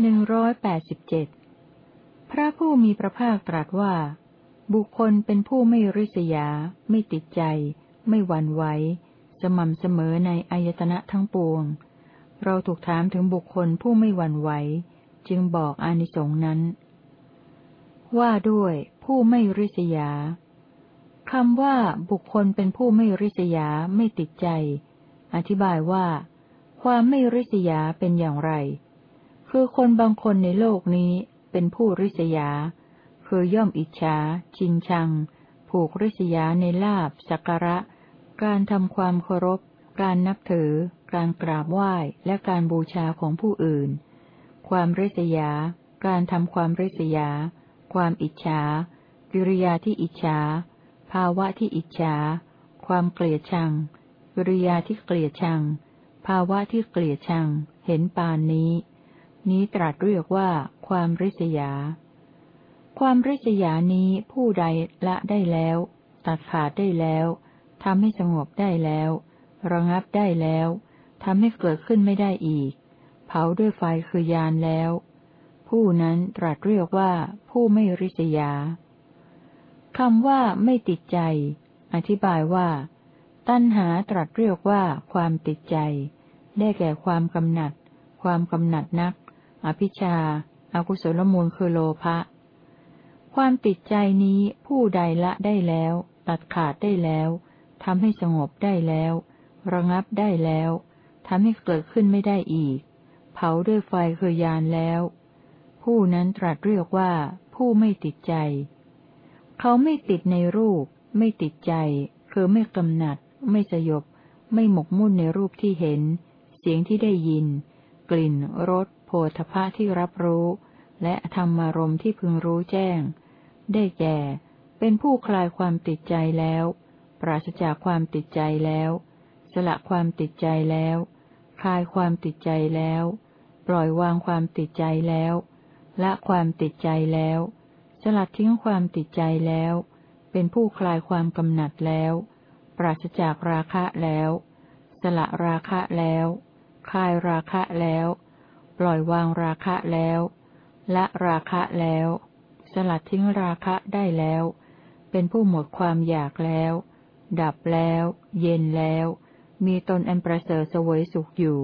หนึ่งร้อยแปดสิบเจ็ดพระผู้มีพระภาคตรัสว่า บุคคลเป็นผู้ไม่ริษยา ไม่ติดใจ ไม่หวั่นไหว สม่ำเสมอในอายตนะทั้งปวง เราถูกถามถึงบุคคลผู้ไม่หวั่นไหว จึงบอกอานิสงส์นั้น ว่าด้วยผู้ไม่ริษยาคำว่าบุคคลเป็นผู้ไม่ริษยาไม่ติดใจ อธิบายว่า ความไม่ริษยาเป็นอย่างไร คือคนบางคนในโลกนี้เป็นผู้ริษยา คือย่อมอิจฉา ชิงชัง ผูกริษยาในลาบสักการะ การทำความเคารพ การนับถือ การกราบไหว้ และการบูชาของผู้อื่น ความริษยา การทำความริษยา ความอิจฉา กิริยาที่อิจฉา ภาวะที่อิจฉา ความเกลียดชัง กิริยาที่เกลียดชัง ภาวะที่เกลียดชัง เห็นปานนี้ นี้ตรัสเรียกว่า ความริษยา ความริษยานี้ผู้ใดละได้แล้ว ตัดขาดได้แล้วทำให้สงบได้แล้ว ระงับได้แล้วทำให้เกิดขึ้นไม่ได้อีก เผาด้วยไฟคือยานแล้ว ผู้นั้นตรัสเรียกว่าผู้ไม่ริษยาคำว่าไม่ติดใจ อธิบายว่า ตัณหาตรัสเรียกว่าความติดใจ ได้แก่ความกำหนัด ความกำหนัดนัก อภิชาอากุศลมูลคือโลภะ ความติดใจนี้ผู้ใดละได้แล้ว ตัดขาดได้แล้วทำให้สงบได้แล้ว ระงับได้แล้วทำให้เกิดขึ้นไม่ได้อีก เผาด้วยไฟคือยานแล้ว ผู้นั้นตรัสเรียกว่า ผู้ไม่ติดใจ เขาไม่ติดในรูป ไม่ติดใจ คือไม่กำหนัด ไม่สยบ ไม่หมกมุ่นในรูปที่เห็น เสียงที่ได้ยิน กลิ่น รส โธพะที่รับรู้ และธรรมารมที่พึงรู้แจ้ง ได้แก่ เป็นผู้คลายความติดใจแล้ว ปราศจากความติดใจแล้ว สละความติดใจแล้ว คลายความติดใจแล้ว ปล่อยวางความติดใจแล้ว ละความติดใจแล้ว สลัดทิ้งความติดใจแล้ว เป็นผู้คลายความกำหนัดแล้ว ปราศจากราคะแล้ว สละราคะแล้ว คลายราคะแล้ว ล่อยวางราคะแล้ว ละราคะแล้ว สลัดทิ้งราคะได้แล้ว เป็นผู้หมดความอยากแล้ว ดับแล้ว เย็นแล้ว มีตนอันประเสริฐสวยสุขอยู่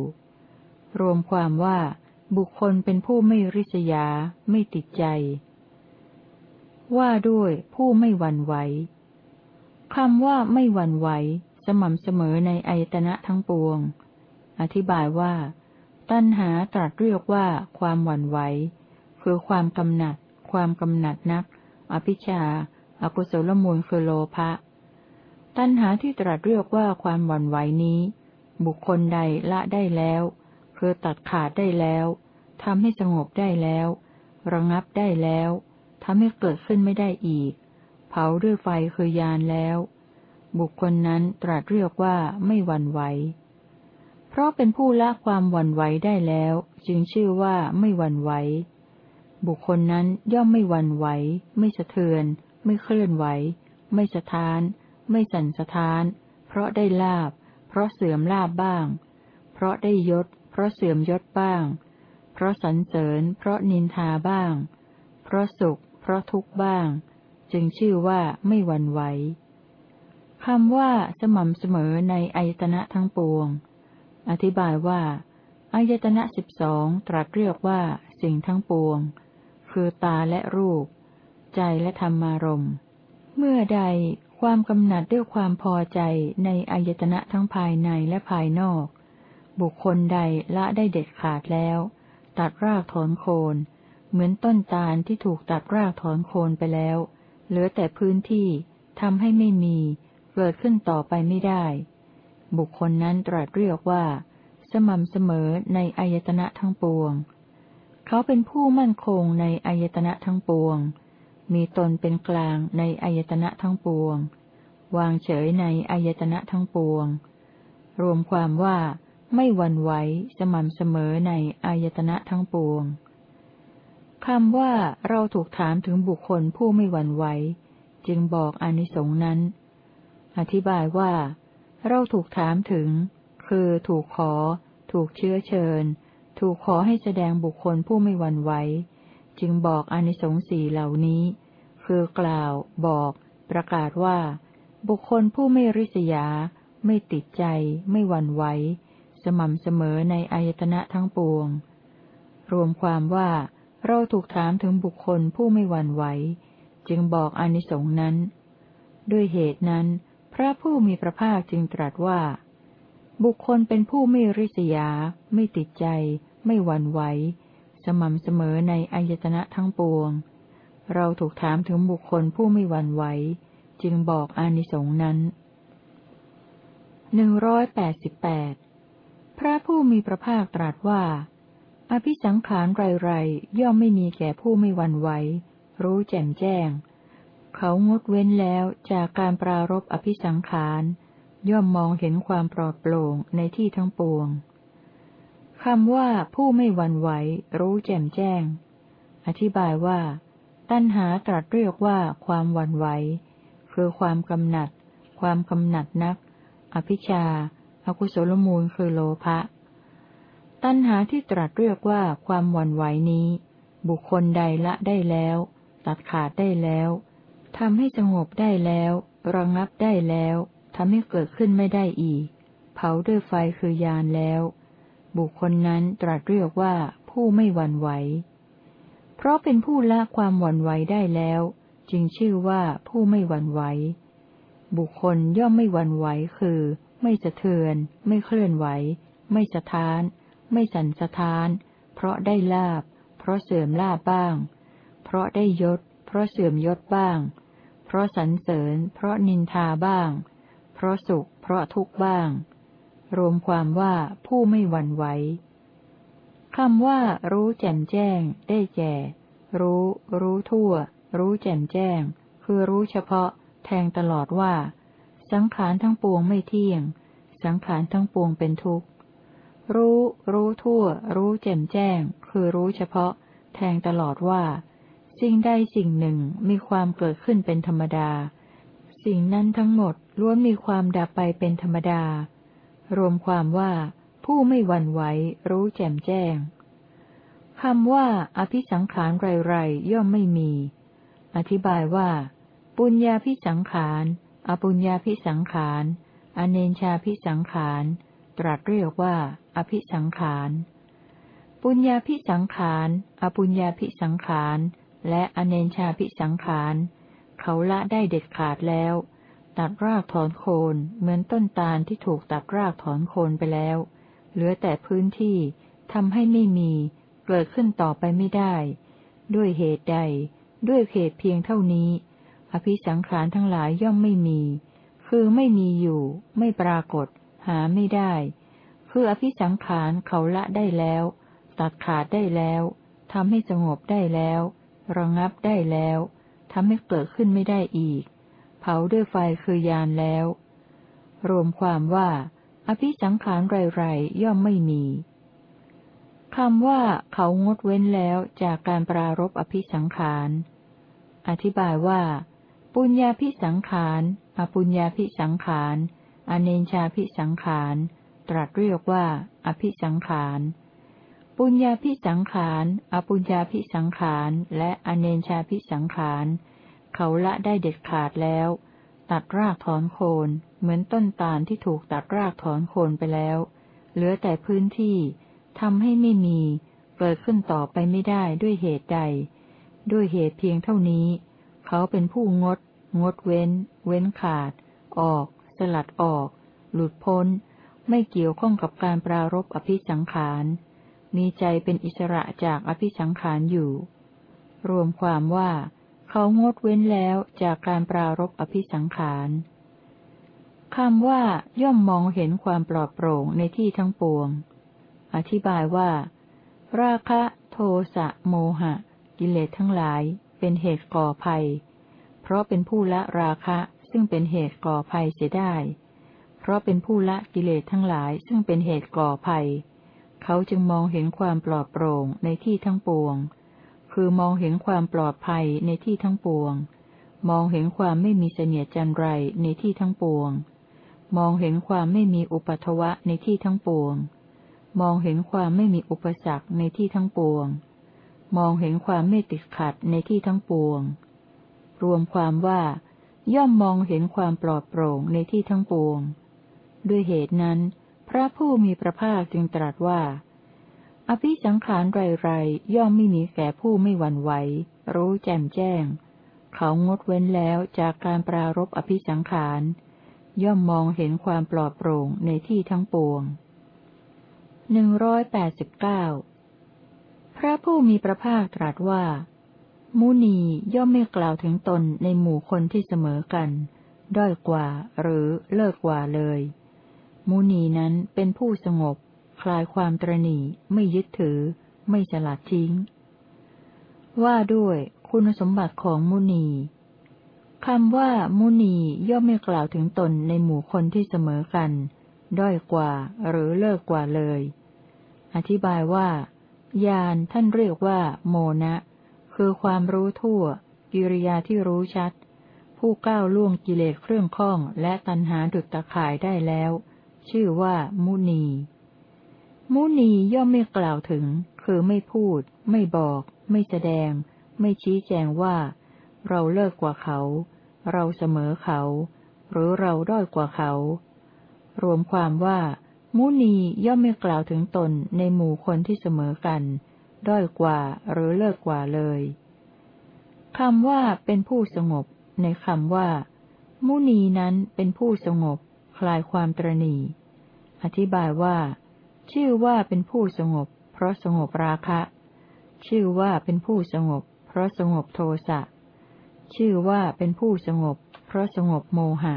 รวมความว่าบุคคลเป็นผู้ไม่ริษยา ไม่ติดใจ ว่าด้วยผู้ไม่หวั่นไหวคำว่าไม่หวั่นไหว สม่ำเสมอในอายตนะทั้งปวง อธิบายว่า ตัณหาตรัสเรียกว่าความหวั่นไหว คือความกำหนัด ความกำหนัดนัก อภิชาอากุศลมูลคือโลภะ ตัณหาที่ตรัสเรียกว่าความหวั่นไหวนี้ บุคคลใดละได้แล้ว คือตัดขาดได้แล้วทำให้สงบได้แล้ว ระงับได้แล้วทำให้เกิดขึ้นไม่ได้อีก เผาด้วยไฟคือยานแล้ว บุคคลนั้นตรัสเรียกว่าไม่หวั่นไหว ราะเป็นผู้ละความหวั่นไหวได้แล้ว จึงชื่อว่าไม่หวั่นไหว บุคคลนั้นย่อมไม่หวั่นไหว ไม่สะเทือน ไม่เคลื่อนไหว ไม่สะท้าน ไม่สั่นสะท้าน เพราะได้ลาบ เพราะเสื่อมลาบบ้าง เพราะได้ยศ เพราะเสื่อมยศบ้าง เพราะสรรเสริญ เพราะนินทาบ้าง เพราะสุข เพราะทุกข์บ้าง จึงชื่อว่าไม่หวั่นไหวคำว่าสม่ำเสมอในอายตนะทั้งปวง อธิบายว่าอายตนะสิบสองตรัสเรียกว่าสิ่งทั้งปวง คือตาและรูป ใจและธรรมารมเมื่อใดความกำหนัดด้วยความพอใจในอายตนะทั้งภายในและภายนอก บุคคลใดละได้เด็ดขาดแล้ว ตัดรากถอนโคน เหมือนต้นตาลที่ถูกตัดรากถอนโคนไปแล้ว เหลือแต่พื้นที่ทำให้ไม่มี เกิดขึ้นต่อไปไม่ได้ บุคคลนั้นตรัสเรียกว่า สม่ำเสมอในอายตนะทั้งปวง เขาเป็นผู้มั่นคงในอายตนะทั้งปวง มีตนเป็นกลางในอายตนะทั้งปวง วางเฉยในอายตนะทั้งปวง รวมความว่าไม่หวั่นไหวสม่ำเสมอในอายตนะทั้งปวงคำว่าเราถูกถามถึงบุคคลผู้ไม่หวั่นไหว จึงบอกอนิสงส์นั้น อธิบายว่า เราถูกถามถึง คือถูกขอ ถูกเชื้อเชิญ ถูกขอให้แสดงบุคคลผู้ไม่หวั่นไหว จึงบอกอนิสงส์สี่เหล่านี้ คือกล่าว บอก ประกาศว่า บุคคลผู้ไม่ริษยา ไม่ติดใจ ไม่หวั่นไหว สม่ำเสมอในอายตนะทั้งปวง รวมความว่าเราถูกถามถึงบุคคลผู้ไม่หวั่นไหว จึงบอกอนิสงส์นั้น ด้วยเหตุนั้น ระผู้มีพระภาคจึงตรัสว่า บุคคลเป็นผู้ไม่ริษยา ไม่ติดใจ ไม่หวั่นไหว สม่ำเสมอในอายตนะทั้งปวง เราถูกถามถึงบุคคลผู้ไม่หวั่นไหว จึงบอกอานิสงส์นั้นหนึ่งร้อยแปดสิบแปดพระผู้มีพระภาคตรัสว่า อภิสังขารไรๆย่อมไม่มีแก่ผู้ไม่หวั่นไหว รู้แจ่มแจ้ง เขางดเว้นแล้วจากการปรารบอภิสังขารย่อมมองเห็นความปลอดโปร่งในที่ทั้งปวงคำว่าผู้ไม่หวั่นไหว รู้แจ่มแจ้ง อธิบายว่า ตัณหาตรัสเรียกว่าความหวั่นไหว คือความกำหนัด ความกำหนัดนัก อภิชาอากุศลมูลคือโลภะตัณหาที่ตรัสเรียกว่าความหวั่นไหวนี้ บุคคลใดละได้แล้ว ตัดขาดได้แล้ว ทำให้สงบได้แล้ว ระงับได้แล้วทำให้เกิดขึ้นไม่ได้อีก เผาด้วยไฟคือยานแล้ว บุคคลนั้นตรัสเรียกว่าผู้ไม่หวั่นไหว เพราะเป็นผู้ละความหวั่นไหวได้แล้ว จึงชื่อว่าผู้ไม่หวั่นไหว บุคคลย่อมไม่หวั่นไหวคือ ไม่สะเทือน ไม่เคลื่อนไหว ไม่สะท้าน ไม่สั่นสะท้าน เพราะได้ลาบ เพราะเสื่อมลาบบ้าง เพราะได้ยศ เพราะเสื่อมยศบ้าง เพราะสรรเสริญ เพราะนินทาบ้าง เพราะสุข เพราะทุกข์บ้าง รวมความว่าผู้ไม่หวั่นไหวคำว่า รู้แจ่มแจ้ง ได้แก่ รู้ รู้ทั่ว รู้แจ่มแจ้ง คือรู้เฉพาะ แทงตลอดว่า สังขารทั้งปวงไม่เที่ยง สังขารทั้งปวงเป็นทุกข์ รู้ รู้ทั่ว รู้แจ่มแจ้ง คือรู้เฉพาะ แทงตลอดว่า สิ่งใดสิ่งหนึ่งมีความเกิดขึ้นเป็นธรรมดา สิ่งนั้นทั้งหมดล้วนมีความดับไปเป็นธรรมดา รวมความว่า ผู้ไม่หวั่นไหวรู้แจ่มแจ้งคำว่า อภิสังขารไรๆย่อมไม่มี อธิบายว่า ปุญญาพิสังขาร อปุญญาพิสังขาร อเนนชาพิสังขาร ตรัสเรียกว่า อภิสังขาร ปุญญาพิสังขาร อปุญญาพิสังขาร และอเนนชาพิสังขาร เขาละได้เด็ดขาดแล้ว ตัดรากถอนโคนเหมือนต้นตาลที่ถูกตัดรากถอนโคนไปแล้ว เหลือแต่พื้นที่ทำให้ไม่มี เกิดขึ้นต่อไปไม่ได้ ด้วยเหตุใด ด้วยเหตุเพียงเท่านี้ อภิสังขารทั้งหลายย่อมไม่มี คือไม่มีอยู่ ไม่ปรากฏ หาไม่ได้ คืออภิสังขารเขาละได้แล้ว ตัดขาดได้แล้วทำให้สงบได้แล้ว ระงับได้แล้วทำให้เกิดขึ้นไม่ได้อีก เผาด้วยไฟคือยานแล้ว รวมความว่า อภิสังขารไรๆย่อมไม่มีคำว่าเขางดเว้นแล้วจากการปรารบอภิสังขาร อธิบายว่า ปุญญาพิสังขาร อปุญญาพิสังขาร อเนญชาพิสังขาร ตรัสเรียกว่า อภิสังขาร ปุญญาพิสังขาร อปุญญาพิสังขาร และอเนญชาพิสังขาร เขาละได้เด็ดขาดแล้ว ตัดรากถอนโคน เหมือนต้นตาลที่ถูกตัดรากถอนโคนไปแล้ว เหลือแต่พื้นที่ทำให้ไม่มี เกิดขึ้นต่อไปไม่ได้ด้วยเหตุใด ด้วยเหตุเพียงเท่านี้ เขาเป็นผู้งด งดเว้น เว้นขาด ออก สลัดออก หลุดพ้น ไม่เกี่ยวข้องกับการปรารบอภิสังขาร มีใจเป็นอิสระจากอภิสังขารอยู่ รวมความว่า เขางดเว้นแล้วจากการปรารบอภิสังขารคำว่าย่อมมองเห็นความปลอดโปร่งในที่ทั้งปวง อธิบายว่า ราคะ โทสะ โมหะ กิเลสทั้งหลาย เป็นเหตุก่อภัย เพราะเป็นผู้ละราคะซึ่งเป็นเหตุก่อภัยเสียได้ เพราะเป็นผู้ละกิเลสทั้งหลายซึ่งเป็นเหตุก่อภัย เขาจึงมองเห็นความปลอดโปร่งในที่ทั้งปวง คือมองเห็นความปลอดภัยในที่ทั้งปวง มองเห็นความไม่มีเสนียจันไรในที่ทั้งปวง มองเห็นความไม่มีอุปัทวะในที่ทั้งปวง มองเห็นความไม่มีอุปสรรคในที่ทั้งปวง มองเห็นความไม่ติดขัดในที่ทั้งปวง รวมความว่าย่อมมองเห็นความปลอดโปร่งในที่ทั้งปวง ด้วยเหตุนั้น พระผู้มีพระภาคจึงตรัสว่า อภิสังขารไรๆย่อมไม่มีแก่ผู้ไม่หวั่นไหว รู้แจ่มแจ้ง เขางดเว้นแล้วจากการปรารบอภิสังขาร ย่อมมองเห็นความปลอดโปร่งในที่ทั้งปวงหนึ่งร้อยแปดสิบเก้าพระผู้มีพระภาคตรัสว่า มุนีย่อมไม่กล่าวถึงตนในหมู่คนที่เสมอกัน ด้อยกว่าหรือเลิกกว่าเลย มุนีนั้นเป็นผู้สงบ คลายความตรณีไม่ยึดถือ ไม่สลัดทิ้ง ว่าด้วย คุณสมบัติของมุนีคำว่า มุนีย่อมไม่กล่าวถึงตนในหมู่คนที่เสมอกัน ด้อยกว่าหรือเลิกกว่าเลย อธิบายว่ายานท่านเรียกว่า โมนะ คือความรู้ทั่ว กิริยาที่รู้ชัด ผู้ก้าวล่วงกิเลสเครื่องข้องและตัณหาดุจตะข่ายได้แล้ว ชื่อว่า มุนี มุนีย่อมไม่กล่าวถึง คือไม่พูด ไม่บอก ไม่แสดง ไม่ชี้แจงว่า เราเลิกกว่าเขา เราเสมอเขา หรือเราด้อยกว่าเขา รวมความว่า มุนีย่อมไม่กล่าวถึงตนในหมู่คนที่เสมอกัน ด้อยกว่าหรือเลิกกว่าเลยคำว่าเป็นผู้สงบ ในคำว่า มุนีนั้นเป็นผู้สงบ คลายความตรณี อธิบายว่า ชื่อว่าเป็นผู้สงบ เพราะสงบราคะ ชื่อว่าเป็นผู้สงบ เพราะสงบโทสะ ชื่อว่าเป็นผู้สงบ เพราะสงบโมหะ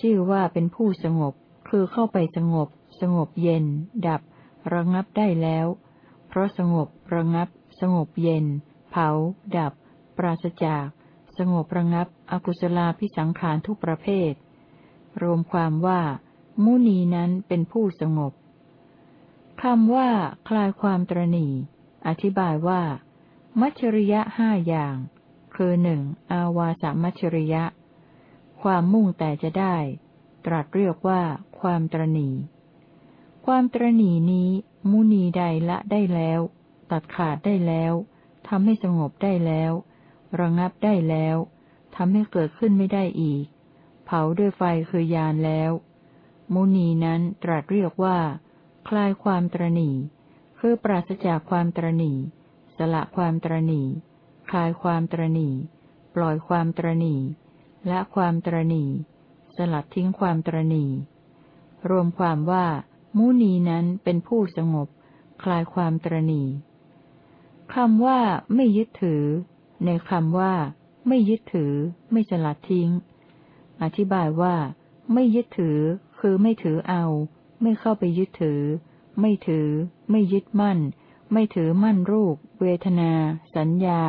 ชื่อว่าเป็นผู้สงบ คือเข้าไปสงบ สงบเย็น ดับ ระงับได้แล้ว เพราะสงบระงับ สงบเย็น เผา ดับ ปราศจาก สงบระงับ อกุศลาพิสังขารทุกประเภท รวมความว่า มุนีนั้นเป็นผู้สงบคำว่า คลายความตรณีอธิบายว่า มัชริยะห้าอย่าง คือหนึ่งอาวาสมัชริยะ ความมุ่งแต่จะได้ ตรัสเรียกว่า ความตรณีความตรณีนี้ มุนีใดละได้แล้ว ตัดขาดได้แล้วทำให้สงบได้แล้ว ระงับได้แล้วทำให้เกิดขึ้นไม่ได้อีก เผาด้วยไฟคือยานแล้ว มุนีนั้นตรัสเรียกว่า คลายความตรณีคือปราศจากความตรณีสละความตรณีคลายความตรณีปล่อยความตรณีละความตรณีสลัดทิ้งความตรณีรวมความว่า มุนีนั้นเป็นผู้สงบ คลายความตรณีคำว่าไม่ยึดถือ ในคำว่า ไม่ยึดถือ ไม่สลัดทิ้ง อธิบายว่า ไม่ยึดถือ คือไม่ถือเอา ไม่เข้าไปยึดถือ ไม่ถือ ไม่ยึดมั่น ไม่ถือมั่นรูป เวทนา สัญญา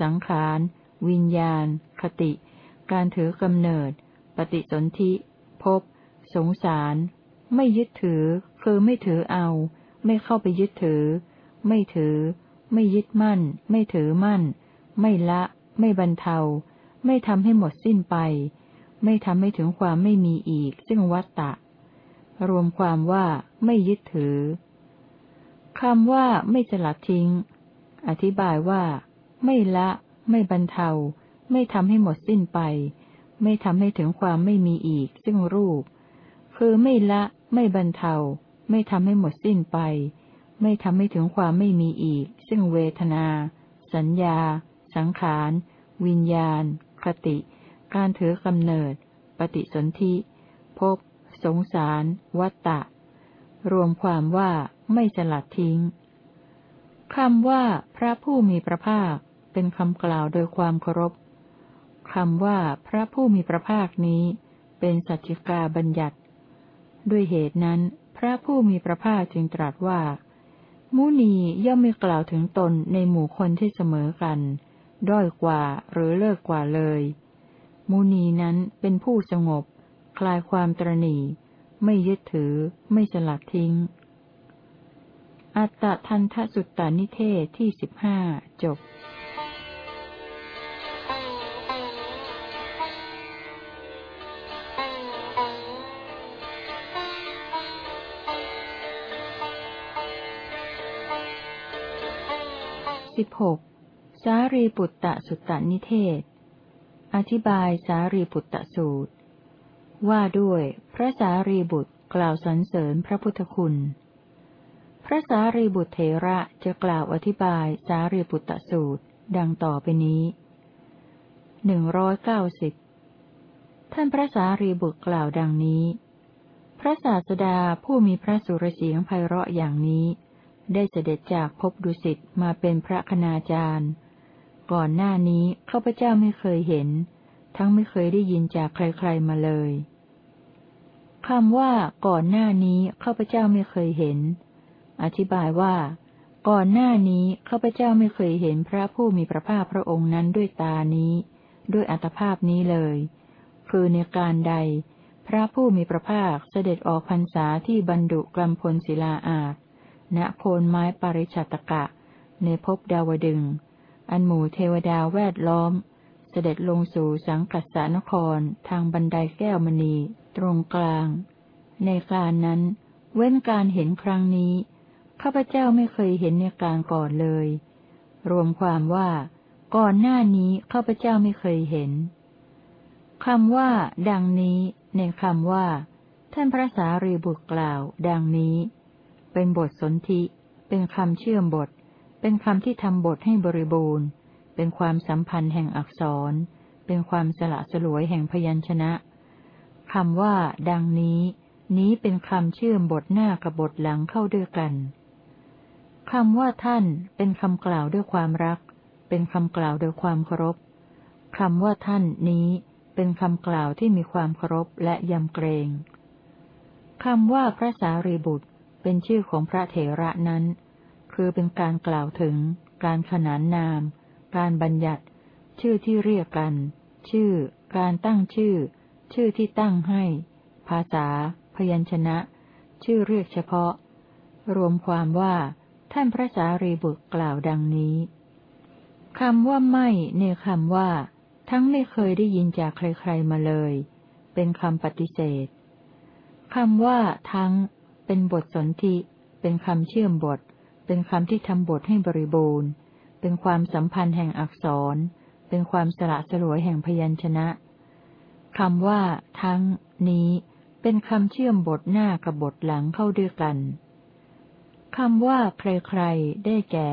สังขาร วิญญาณ คติ การถือกำเนิด ปฏิสนธิภพสงสาร ไม่ยึดถือ คือไม่ถือเอา ไม่เข้าไปยึดถือ ไม่ถือ ไม่ยึดมั่น ไม่ถือมั่น ไม่ละ ไม่บรรเทา ไม่ทำให้หมดสิ้นไป ไม่ทำให้ถึงความไม่มีอีก ซึ่งวัตตะ รวมความว่าไม่ยึดถือคำว่าไม่สลัดทิ้ง อธิบายว่า ไม่ละ ไม่บรรเทา ไม่ทำให้หมดสิ้นไป ไม่ทำให้ถึงความไม่มีอีก ซึ่งรูป คือไม่ละ ไม่บรรเทา ไม่ทำให้หมดสิ้นไป ไม่ทำให้ถึงความไม่มีอีก ซึ่งเวทนา สัญญา สังขาร วิญญาณ คติ การถือกำเนิด ปฏิสนธิภพ สงสาร วัตตะ รวมความว่าไม่สลัดทิ้งคำว่าพระผู้มีพระภาค เป็นคำกล่าวโดยความเคารพคำว่าพระผู้มีพระภาคนี้ เป็นสัจจิกาบัญญัติ ด้วยเหตุนั้น พระผู้มีพระภาคจึงตรัสว่า มุนีย่อมไม่กล่าวถึงตนในหมู่คนที่เสมอกัน ด้อยกว่าหรือเลิกกว่าเลย มุนีนั้นเป็นผู้สงบ คลายความตรณีไม่ยึดถือ ไม่สลัดทิ้ง อัตตะทันทสุตตานิเทศที่สิบห้าจบสิบหกสารีปุตตะสุตตนิเทศ อธิบายสารีปุตตะสูตร ว่าด้วยพระสารีบุตรกล่าวสรรเสริญพระพุทธคุณ พระสารีบุตรเถระจะกล่าวอธิบายสารีปุตตะสูตร ดังต่อไปนี้หนึ่งร้อยเก้าสิบท่านพระสารีบุตรกล่าวดังนี้ พระศาสดาผู้มีพระสุรเสียงไพเราะอย่างนี้ ได้เสด็จจากภพดุสิตมาเป็นพระคณาจารย์ ก่อนหน้านี้ข้าพเจ้าไม่เคยเห็น ทั้งไม่เคยได้ยินจากใครๆมาเลย คำว่าก่อนหน้านี้ข้าพเจ้าไม่เคยเห็น อธิบายว่า ก่อนหน้านี้ข้าพเจ้าไม่เคยเห็นพระผู้มีพระภาคพระองค์นั้นด้วยตานี้ ด้วยอัตภาพนี้เลย คือในการใด พระผู้มีพระภาคเสด็จออกพรรษาที่บรรดุกลัมพลศิลาอาบณโคนไม้ปริชัตกะ ในภพดาวดึง อันหมู่เทวดาแวดล้อม เสด็จลงสู่สังกัสสานครทางบันไดแก้วมณี ตรงกลาง ในการนั้น เว้นการเห็นครั้งนี้ ข้าพเจ้าไม่เคยเห็นในการก่อนเลย รวมความว่า ก่อนหน้านี้ข้าพเจ้าไม่เคยเห็นคำว่า ดังนี้ ในคำว่า ท่านพระสารีบุตรกล่าว ดังนี้ เป็นบทสนธิเป็นคำเชื่อมบท เป็นคำที่ทำบทให้บริบูรณ์ เป็นความสัมพันธ์แห่งอักษร เป็นความสละสลวยแห่งพยัญชนะ คำว่า ดังนี้ นี้เป็นคำเชื่อมบทหน้ากับบทหลังเข้าด้วยกันคำว่าท่านเป็นคำกล่าวด้วยความรัก เป็นคำกล่าวด้วยความเคารพคำว่าท่านนี้เป็นคำกล่าวที่มีความเคารพและยำเกรงคำว่าพระสารีบุตรเป็นชื่อของพระเถระนั้น คือเป็นการกล่าวถึง การขนานนาม การบัญญัติ ชื่อที่เรียกกัน ชื่อ การตั้งชื่อ ชื่อที่ตั้งให้ ภาษา พยัญชนะ ชื่อเรียกเฉพาะ รวมความว่าท่านพระสารีบุตรกล่าวดังนี้คำว่าไม่ในคำว่า ทั้งไม่เคยได้ยินจากใครๆมาเลย เป็นคำปฏิเสธคำว่า ทั้ง เป็นบทสนธิเป็นคำเชื่อมบท เป็นคำที่ทำบทให้บริบูรณ์ เป็นความสัมพันธ์แห่งอักษร เป็นความสละสลวยแห่งพยัญชนะ คำว่า ทั้ง นี้ เป็นคำเชื่อมบทหน้ากับบทหลังเข้าด้วยกันคำว่า ใครๆ ได้แก่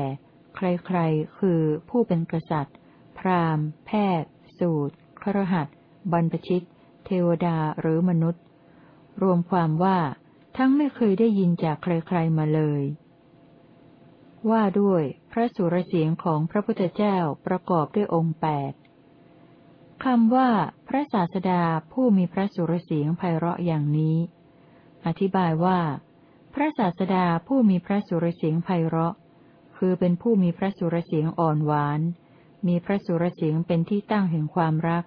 ใครๆ คือผู้เป็นกษัตริย์ พราหมณ์ แพทย์ สูตรครหัสบรรพชิต เทวดาหรือมนุษย์ รวมความว่า ทั้งไม่เคยได้ยินจากใครๆ มาเลย ว่าด้วย พระสุรเสียงของพระพุทธเจ้าประกอบด้วยองค์แปด คำว่า พระศาสดาผู้มีพระสุรเสียงไพเราะอย่างนี้ อธิบายว่า พระศาสดาผู้มีพระสุรเสียงไพเราะ คือเป็นผู้มีพระสุรเสียงอ่อนหวาน มีพระสุรเสียงเป็นที่ตั้งแห่งความรัก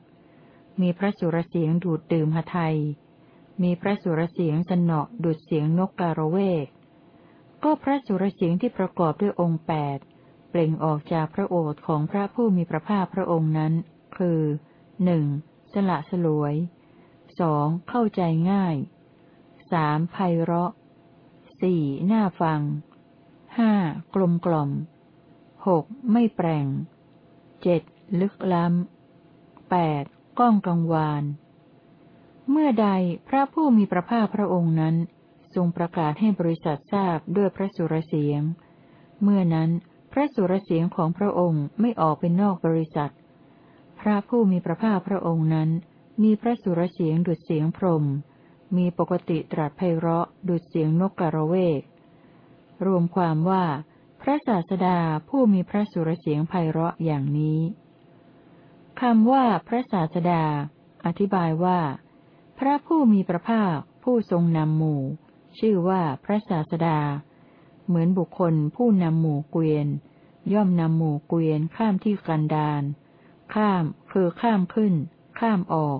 มีพระสุรเสียงดูดดื่มหทัยมีพระสุรเสียงสนอดูดเสียงนกกาโรเวก ก็พระสุรเสียงที่ประกอบด้วยองค์แปดเปล่งออกจากพระโอษฐ์ของพระผู้มีพระภาคพระองค์นั้น คือ หนึ่งสละสลวยสองเข้าใจง่ายสามไพเราะสี่น่าฟังห้ากลมกล่อมหกไม่แปลงเจ็ดลึกล้ำแปดก้องกังวาน เมื่อใดพระผู้มีพระภาคพระองค์นั้น ทรงประกาศให้บริษัททราบด้วยพระสุรเสียง เมื่อนั้นพระสุรเสียงของพระองค์ไม่ออกเป็นนอกบริษัท พระผู้มีพระภาคพระองค์นั้น มีพระสุรเสียงดุดเสียงพรม มีปกติตรัสไพเราะดุดเสียงนกกระเวก รวมความว่า พระศาสดาผู้มีพระสุรเสียงไพเราะอย่างนี้คำว่าพระศาสดา อธิบายว่า พระผู้มีพระภาคผู้ทรงนำหมู่ ชื่อว่าพระศาสดา เหมือนบุคคลผู้นำหมู่เกวียน ย่อมนำหมู่เกวียนข้ามที่กันดาน ข้าม คือข้ามขึ้น ข้ามออก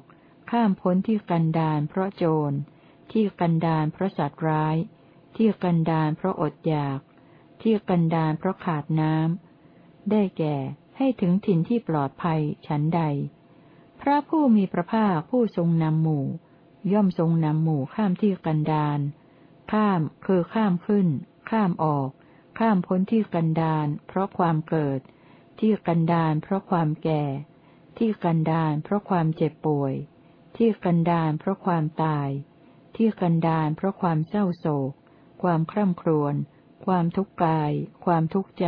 ข้ามพ้นที่กันดานเพราะโจร ที่กันดานเพราะสัตว์ร้าย ที่กันดานเพราะอดอยาก ที่กันดานเพราะขาดน้ำ ได้แก่ ให้ถึงถิ่นที่ปลอดภัยฉันใด พระผู้มีพระภาคผู้ทรงนำหมู่ ย่อมทรงนำหมู่ข้ามที่กันดาน ข้าม คือข้ามขึ้น ข้ามออก ข้ามพ้นที่กันดานเพราะความเกิด ที่กันดานเพราะความแก่ ที่กันดานเพราะความเจ็บป่วย ที่กันดานเพราะความตาย ที่กันดานเพราะความเศร้าโศก ความคร่ำครวญ ความทุกข์กาย ความทุกข์ใจ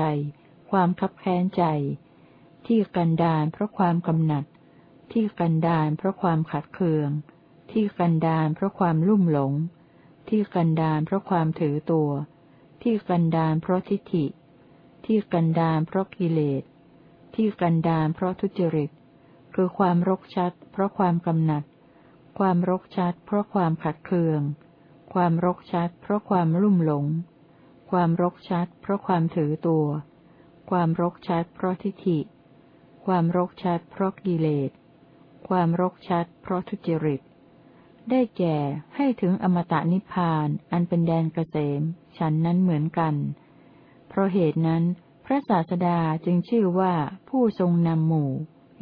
ความคับแค้นใจ ที่กันดานเพราะความกำหนัด ที่กันดานเพราะความขัดเคือง ที่กันดานเพราะความลุ่มหลง ที่กันดานเพราะความถือตัว ที่กันดานเพราะทิฏฐิ ที่กันดานเพราะกิเลส ที่กันดานเพราะทุจริต คือความรกชัด เพราะความกำหนัด ความรกชัด เพราะความขัดเคือง ความรกชัด เพราะความลุ่มหลง ความรกชัด เพราะความถือตัว ความรกชัด เพราะทิฏฐิ ความรกชัด เพราะกิเลส ความรกชัด เพราะทุจริต ได้แก่ให้ถึงอมตะนิพพาน อันเป็นแดนเกษม ฉันนั้นเหมือนกัน เพราะเหตุนั้น พระศาสดาจึงชื่อว่าผู้ทรงนำหมู่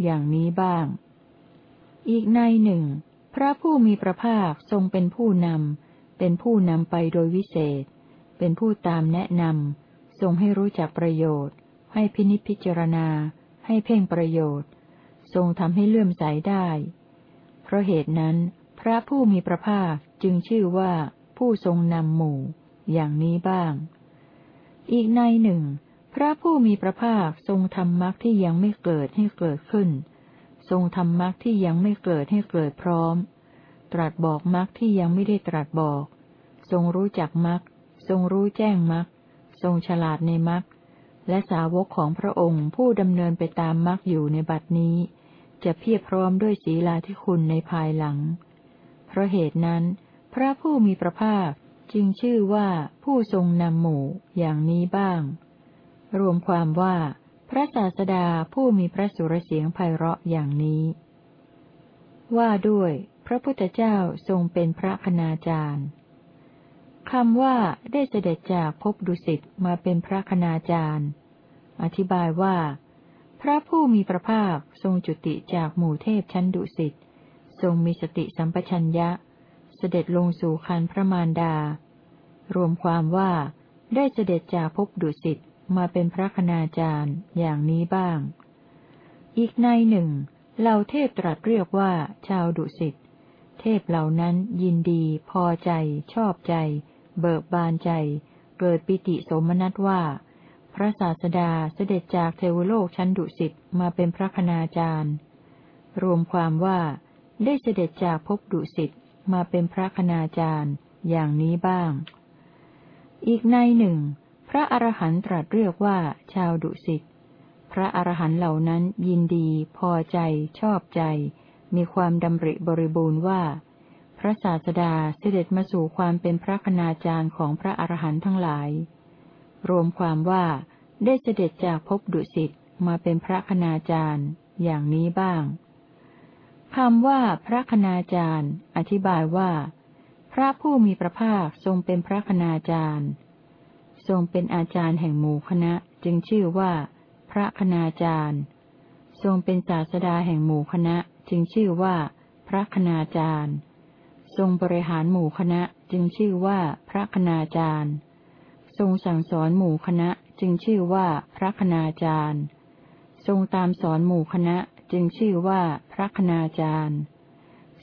อย่างนี้บ้าง อีกในหนึ่ง พระผู้มีพระภาคทรงเป็นผู้นำ เป็นผู้นำไปโดยวิเศษ เป็นผู้ตามแนะนำ ทรงให้รู้จักประโยชน์ ให้พินิจพิจารณา ให้เพ่งประโยชน์ ทรงทำให้เลื่อมใสได้ เพราะเหตุนั้น พระผู้มีพระภาคจึงชื่อว่าผู้ทรงนำหมู่ อย่างนี้บ้าง อีกในหนึ่ง พระผู้มีพระภาคทรงทำมรรคที่ยังไม่เกิดให้เกิดขึ้น ทรงทำมรรคที่ยังไม่เกิดให้เกิดพร้อม ตรัสบอกมรรคที่ยังไม่ได้ตรัสบอก ทรงรู้จักมรรคทรงรู้แจ้งมรรคทรงฉลาดในมรรคและสาวกของพระองค์ผู้ดำเนินไปตามมรรคอยู่ในบัดนี้ จะเพียรพร้อมด้วยศีลาธิคุณในภายหลัง เพราะเหตุนั้น พระผู้มีพระภาคจึงชื่อว่าผู้ทรงนำหมู่อย่างนี้บ้าง รวมความว่า พระศาสดาผู้มีพระสุรเสียงไพเราะอย่างนี้ ว่าด้วย พระพุทธเจ้าทรงเป็นพระคณาจารย์คำว่าได้เสด็จจากภพดุสิตมาเป็นพระคณาจารย์ อธิบายว่า พระผู้มีพระภาคทรงจุติจากหมู่เทพชั้นดุสิตทรงมีสติสัมปชัญญะ เสด็จลงสู่คันพระมารดา รวมความว่าได้เสด็จจากภพดุสิต มาเป็นพระคณาจารย์อย่างนี้บ้าง อีกในหนึ่งเหล่าเทพตรัสเรียกว่า ชาวดุสิต เทพเหล่านั้นยินดี พอใจ ชอบใจ เบิกบานใจ เกิดปิติสมนัสว่า พระศาสดาเสด็จจากเทวโลกชั้นดุสิตมาเป็นพระคณาจารย์ รวมความว่า ได้เสด็จจากภพดุสิตมาเป็นพระคณาจารย์อย่างนี้บ้าง อีกในหนึ่ง ระอรหันตรัสเรียกว่า ชาวดุสิต พระอรหันต์เหล่านั้นยินดี พอใจ ชอบใจ มีความดำริบริบูรณ์ว่า พระศาสดาเสด็จมาสู่ความเป็นพระคณาจารย์ของพระอรหันต์ทั้งหลาย รวมความว่าได้เสด็จจากภพดุสิตมาเป็นพระคณาจารย์ อย่างนี้บ้างคำว่าพระคณาจารย์ อธิบายว่า พระผู้มีพระภาคทรงเป็นพระคณาจารย์ ทรงเป็นอาจารย์แห่งหมู่คณะจึงชื่อว่า พระคณาจารย์ ทรงเป็นศาสดาแห่งหมู่คณะจึงชื่อว่า พระคณาจารย์ ทรงบริหารหมู่คณะจึงชื่อว่าพระคณาจารย์ ทรงสั่งสอนหมู่คณะจึงชื่อว่าพระคณาจารย์ ทรงตามสอนหมู่คณะจึงชื่อว่าพระคณาจารย์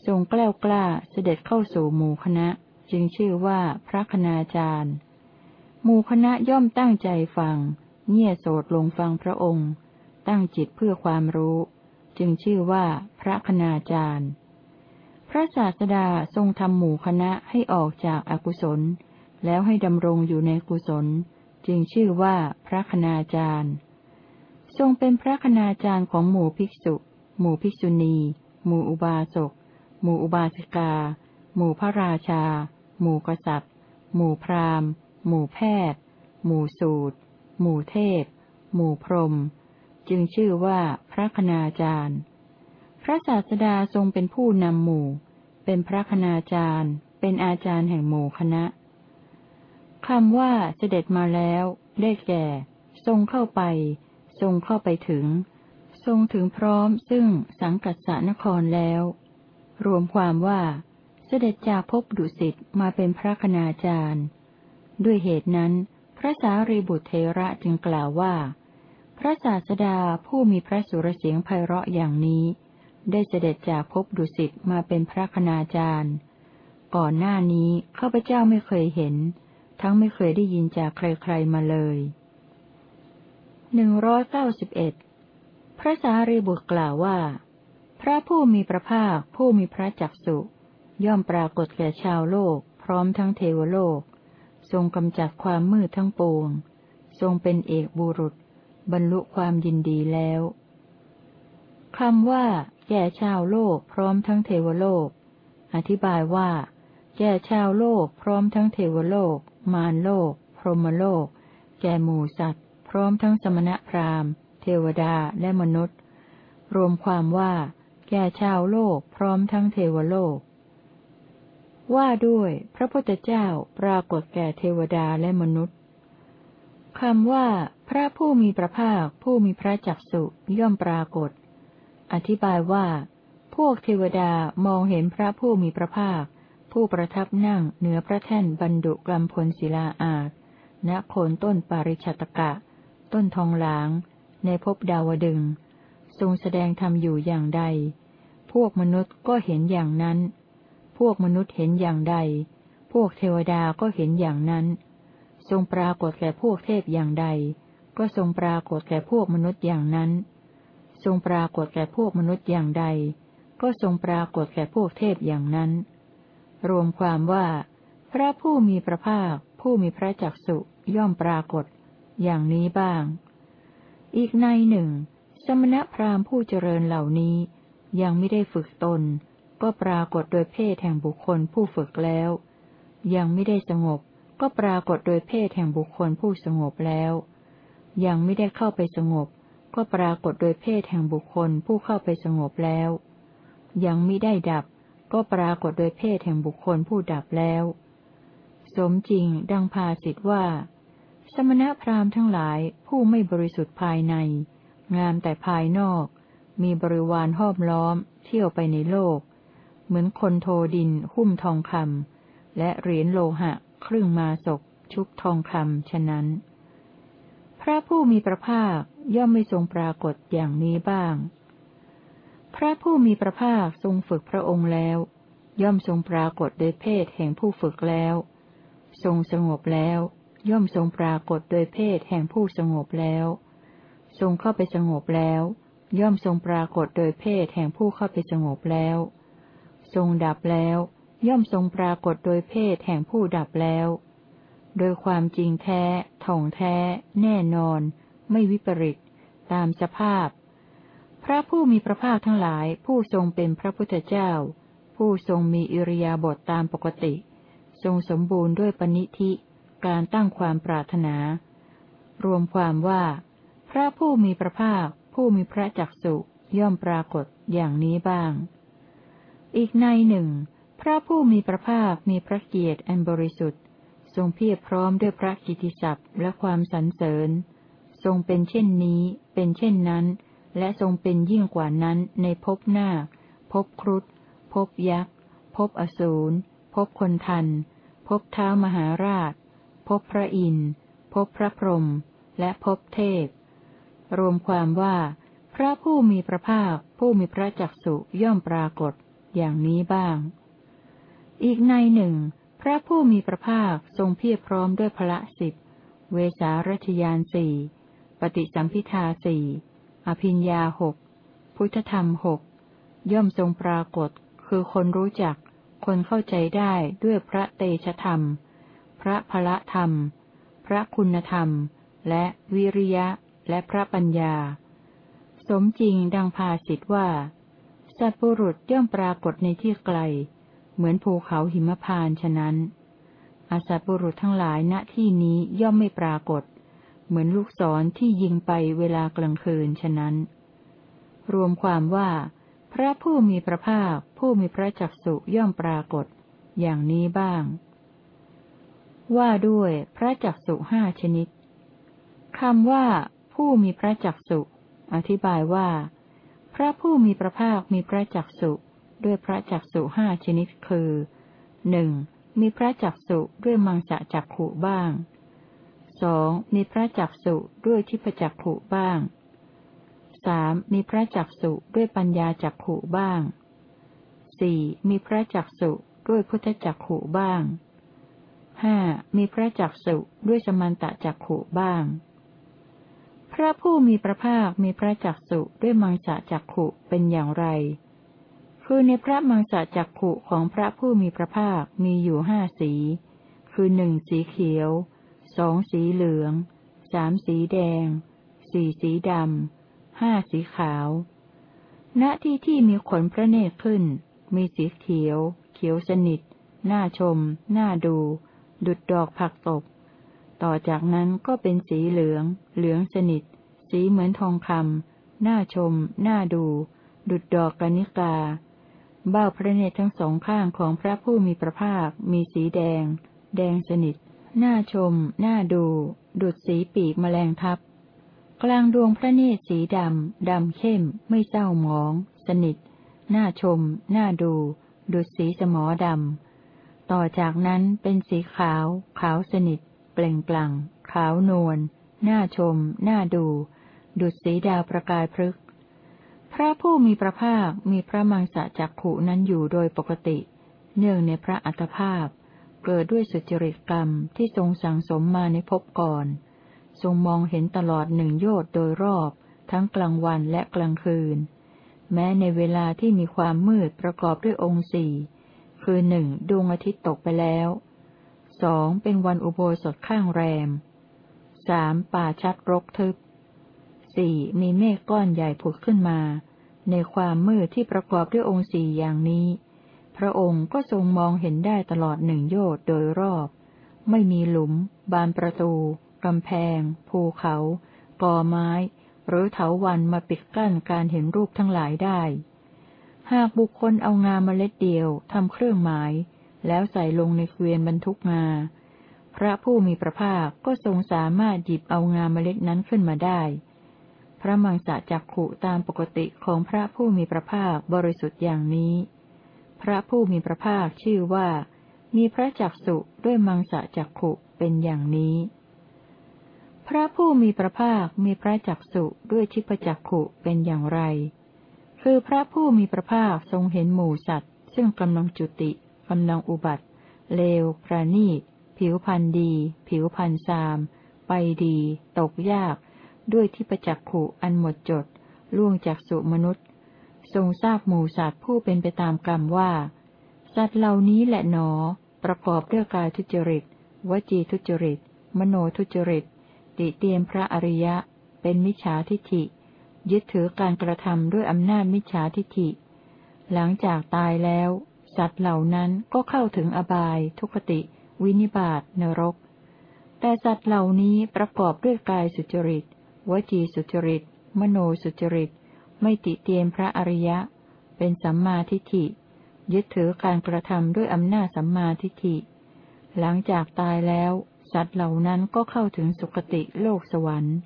ทรงกล้ากล้าเสด็จเข้าสู่หมู่คณะ จึงชื่อว่าพระคณาจารย์ หมู่คณะย่อมตั้งใจฟัง เงี่ยโสดลงฟังพระองค์ ตั้งจิตเพื่อความรู้ จึงชื่อว่าพระคณาจารย์ พระศาสดาทรงทำหมู่คณะให้ออกจากอากุศล แล้วให้ดำรงอยู่ในกุศล จึงชื่อว่าพระคณาจารย์ ทรงเป็นพระคณาจารย์ของหมู่ภิกษุ หมู่ภิกษุณี หมู่อุบาสก หมู่อุบาสิกา หมู่พระราชา หมู่กษัตริย์ หมู่พราหมณ์ หมู่แพทย์ หมู่สูตร หมู่เทพ หมู่พรหมจึงชื่อว่าพระคณาจารย์ พระศาสดาทรงเป็นผู้นำหมู่ เป็นพระคณาจารย์ เป็นอาจารย์แห่งหมู่คณะคำว่าเสด็จมาแล้วได้แก่ ทรงเข้าไป ทรงเข้าไปถึง ทรงถึงพร้อมซึ่งสังกัสสนครแล้ว รวมความว่า เสด็จจากภพดุสิตมาเป็นพระคณาจารย์ ด้วยเหตุนั้น พระสารีบุตรเทระจึงกล่าวว่า พระศาสดาผู้มีพระสุรเสียงไพเราะอย่างนี้ ได้เสด็จจากภพดุสิตมาเป็นพระคณาจารย์ ก่อนหน้านี้ข้าพเจ้าไม่เคยเห็น ทั้งไม่เคยได้ยินจากใครๆมาเลยหนึ่งร้อยเก้าสิบเอ็ดพระสารีบุตรกล่าวว่า พระผู้มีพระภาคผู้มีพระจักสุย่อมปรากฏแก่ชาวโลก พร้อมทั้งเทวโลก ทรงกำจัดความมืดทั้งปวง ทรงเป็นเอกบุรุษ บรรลุความยินดีแล้วคำว่า แก่ชาวโลกพร้อมทั้งเทวโลก อธิบายว่า แก่ชาวโลกพร้อมทั้งเทวโลก มารโลก พรหมโลก แก่หมู่สัตว์ พร้อมทั้งสมณพราหมณ์ เทวดาและมนุษย์ รวมความว่า แก่ชาวโลกพร้อมทั้งเทวโลก ว่าด้วยพระพุทธเจ้าปรากฏแก่เทวดาและมนุษย์คำว่า พระผู้มีพระภาค ผู้มีพระจักสุย่อมปรากฏ อธิบายว่า พวกเทวดามองเห็นพระผู้มีพระภาค ผู้ประทับนั่งเหนือพระแท่นบรรดุกรรมพลศิลาอาจณโคนต้นปาริชตกะ ต้นทองหลาง ในภพดาวดึง ทรงแสดงธรรมอยู่อย่างใด พวกมนุษย์ก็เห็นอย่างนั้น พวกมนุษย์เห็นอย่างใด พวกเทวดาก็เห็นอย่างนั้น ทรงปรากฏแก่พวกเทพอย่างใด ก็ทรงปรากฏแก่พวกมนุษย์อย่างนั้น ทรงปรากฏแก่พวกมนุษย์อย่างใด ก็ทรงปรากฏแก่พวกเทพอย่างนั้น รวมความว่า พระผู้มีพระภาค ผู้มีพระจักสุย่อมปรากฏ อย่างนี้บ้าง อีกในหนึ่ง สมณพราหมณ์ผู้เจริญเหล่านี้ยังไม่ได้ฝึกตน ก็ปรากฏโดยเพศแห่งบุคคลผู้ฝึกแล้ว ยังไม่ได้สงบ ก็ปรากฏโดยเพศแห่งบุคคลผู้สงบแล้ว ยังไม่ได้เข้าไปสงบ ก็ปรากฏโดยเพศแห่งบุคคลผู้เข้าไปสงบแล้ว ยังไม่ได้ดับ ก็ปรากฏโดยเพศแห่งบุคคลผู้ดับแล้ว สมจริงดังภาสิทธว่า สมณพราหมณ์ทั้งหลายผู้ไม่บริสุทธิ์ภายใน งามแต่ภายนอก มีบริวารห้อมล้อม เที่ยวไปในโลก เหมือนคนโทดิน หุ้มทองคำและเหรียญโลหะ ครึ่งมาศก ชุบทองคำฉะนั้น พระผู้มีพระภาคย่อมไม่ทรงปรากฏอย่างนี้บ้าง พระผู้มีพระภาคทรงฝึกพระองค์แล้ว ย่อมทรงปรากฏโดยเพศแห่งผู้ฝึกแล้ว ทรงสงบแล้ว ย่อมทรงปรากฏโดยเพศแห่งผู้สงบแล้ว ทรงเข้าไปสงบแล้ว ย่อมทรงปรากฏโดยเพศแห่งผู้เข้าไปสงบแล้ว ทรงดับแล้ว ย่อมทรงปรากฏโดยเพศแห่งผู้ดับแล้ว โดยความจริงแท้ท่องแท้ แน่นอน ไม่วิปริต ตามสภาพ พระผู้มีพระภาคทั้งหลาย ผู้ทรงเป็นพระพุทธเจ้า ผู้ทรงมีอิริยาบถตามปกติ ทรงสมบูรณ์ด้วยปณิธิ การตั้งความปรารถนา รวมความว่า พระผู้มีพระภาค ผู้มีพระจักสุย่อมปรากฏอย่างนี้บ้าง อีกในหนึ่ง พระผู้มีพระภาคมีพระเกียรติอันบริสุทธิ์ ทรงเพียรพร้อมด้วยพระกิติศัพท์และความสรรเสริญ ทรงเป็นเช่นนี้ เป็นเช่นนั้น และทรงเป็นยิ่งกว่านั้นในภพหน้าภพครุฑภพยักษ์ภพอสูรภพคนทันภพเท้ามหาราชภพพระอินทร์ภพพระพรหมและภพเทพ รวมความว่า พระผู้มีพระภาคผู้มีพระจักสุย่อมปรากฏ อย่างนี้บ้าง อีกในหนึ่ง พระผู้มีพระภาคทรงเพียรพร้อมด้วยพระสิบ เวสารัชยานสี่ปฏิสัมพิทาสี่อภิญญาหกพุทธธรรมหกย่อมทรงปรากฏ คือคนรู้จัก คนเข้าใจได้ด้วยพระเตชธรรม พระพละธรรม พระคุณธรรม และวิริยะและพระปัญญา สมจริงดังภาสิทธว่า สัตบุรุษย่อมปรากฏในที่ไกล เหมือนภูเขาหิมพานฉะนั้นอาสัตบุรุษทั้งหลายณที่นี้ย่อมไม่ปรากฏ เหมือนลูกศรที่ยิงไปเวลากลางคืนฉะนั้น รวมความว่า พระผู้มีพระภาคผู้มีพระจักสุย่อมปรากฏ อย่างนี้บ้าง ว่าด้วยพระจักสุห้าชนิดคำว่า ผู้มีพระจักสุอธิบายว่า ระผู้มีพระภาคมีพระจักสุด้วยพระจักสุห้าชนิดคือหนึ่งมีพระจักสุด้วยมังสะจักขุบ้างสองมีพระจักสุด้วยทิพจักขุบ้างสามมีพระจักสุด้วยปัญญาจักขุบ้างสี่มีพระจักสุด้วยพุทธจักขุบ้างห้ามีพระจักสุด้วยสมันตะจักขุบ้าง พระผู้มีพระภาคมีพระจักสุด้วยมังสะจักขุเป็นอย่างไร คือในพระมังสะจักขุของพระผู้มีพระภาคมีอยู่ห้าสี คือหนึ่งสีเขียว สองสีเหลือง สามสีแดง สี่สีดำ ห้าสีขาว ณ ที่ที่มีขนพระเนตรขึ้น มีสีเขียว เขียวสนิทน่าชมน่าดู ดุดดอกผักตบ ต่อจากนั้นก็เป็นสีเหลือง เหลืองสนิท สีเหมือนทองคำน่าชมน่าดู ดุดดอกกนิกา เบ้าพระเนตรทั้งสองข้างของพระผู้มีพระภาค มีสีแดง แดงสนิทน่าชมน่าดู ดุดสีปีกแมลงทับ กลางดวงพระเนตรสีดำ ดำเข้ม ไม่เศร้าหมอง สนิทน่าชมน่าดู ดุดสีสมอดำ ต่อจากนั้นเป็นสีขาว ขาวสนิท ล่งปลั่ง ขาวนวลน่าชม น่าดู ดุดสีดาวประกายพฤกพระผู้มีพระภาคมีพระมังสะจักขุนั้นอยู่โดยปกติ เนื่องในพระอัตภาพ เกิดด้วยสุจริตกรรมที่ทรงสั่งสมมาในภพก่อน ทรงมองเห็นตลอดหนึ่งโยชน์โดยรอบ ทั้งกลางวันและกลางคืน แม้ในเวลาที่มีความมืดประกอบด้วยองค์สี่คือหนึ่งดวงอาทิตย์ตกไปแล้ว สองเป็นวันอุโบสถข้างแรมสามป่าชัดรกทึบสี่มีเมฆก้อนใหญ่ผุดขึ้นมา ในความมืดที่ประกอบด้วยองค์สี่อย่างนี้ พระองค์ก็ทรงมองเห็นได้ตลอดหนึ่งโยชน์โดยรอบ ไม่มีหลุม บานประตู กำแพง ภูเขา กอไม้ หรือเถาวันมาปิดกั้นการเห็นรูปทั้งหลายได้ หากบุคคลเอางาเมล็ดเดียวทำเครื่องหมาย แล้วใส่ลงในเกวียนบรรทุกงา พระผู้มีพระภาคก็ทรงสามารถหยิบเอางาเมล็ดนั้นขึ้นมาได้ พระมังสะจักขุตามปกติของพระผู้มีพระภาคบริสุทธิ์อย่างนี้ พระผู้มีพระภาคชื่อว่า มีพระจักสุด้วยมังสะจักขุเป็นอย่างนี้ พระผู้มีพระภาคมีพระจักสุด้วยชิพจักขุเป็นอย่างไร คือพระผู้มีพระภาคทรงเห็นหมู่สัตว์ ซึ่งกำลังจุติ กำลังอุบัติ เลว ประณีต ผิวพันธ์ดี ผิวพันธ์ซาม ไปดี ตกยาก ด้วยที่ประจักขุอันหมดจด ล่วงจากสุมนุษย์ ทรงทราบหมู่สัตว์ผู้เป็นไปตามกรรมว่า สัตว์เหล่านี้แหละหนอ ประกอบด้วยกายทุจริต วจีทุจริต มโนทุจริต ติเตียนพระอริยะ เป็นมิจฉาทิฐิ ยึดถือการกระทำด้วยอำนาจมิจฉาทิฐิหลังจากตายแล้ว สัตว์เหล่านั้นก็เข้าถึงอบาย ทุคติ วินิบาตนรก แต่สัตว์เหล่านี้ประกอบด้วยกายสุจริต วจีสุจริต มโนสุจริต ไม่ติเตียนพระอริยะ เป็นสัมมาทิฏฐิ ยึดถือการกระทำด้วยอำนาจสัมมาทิฏฐิ หลังจากตายแล้ว สัตว์เหล่านั้นก็เข้าถึงสุคติโลกสวรรค์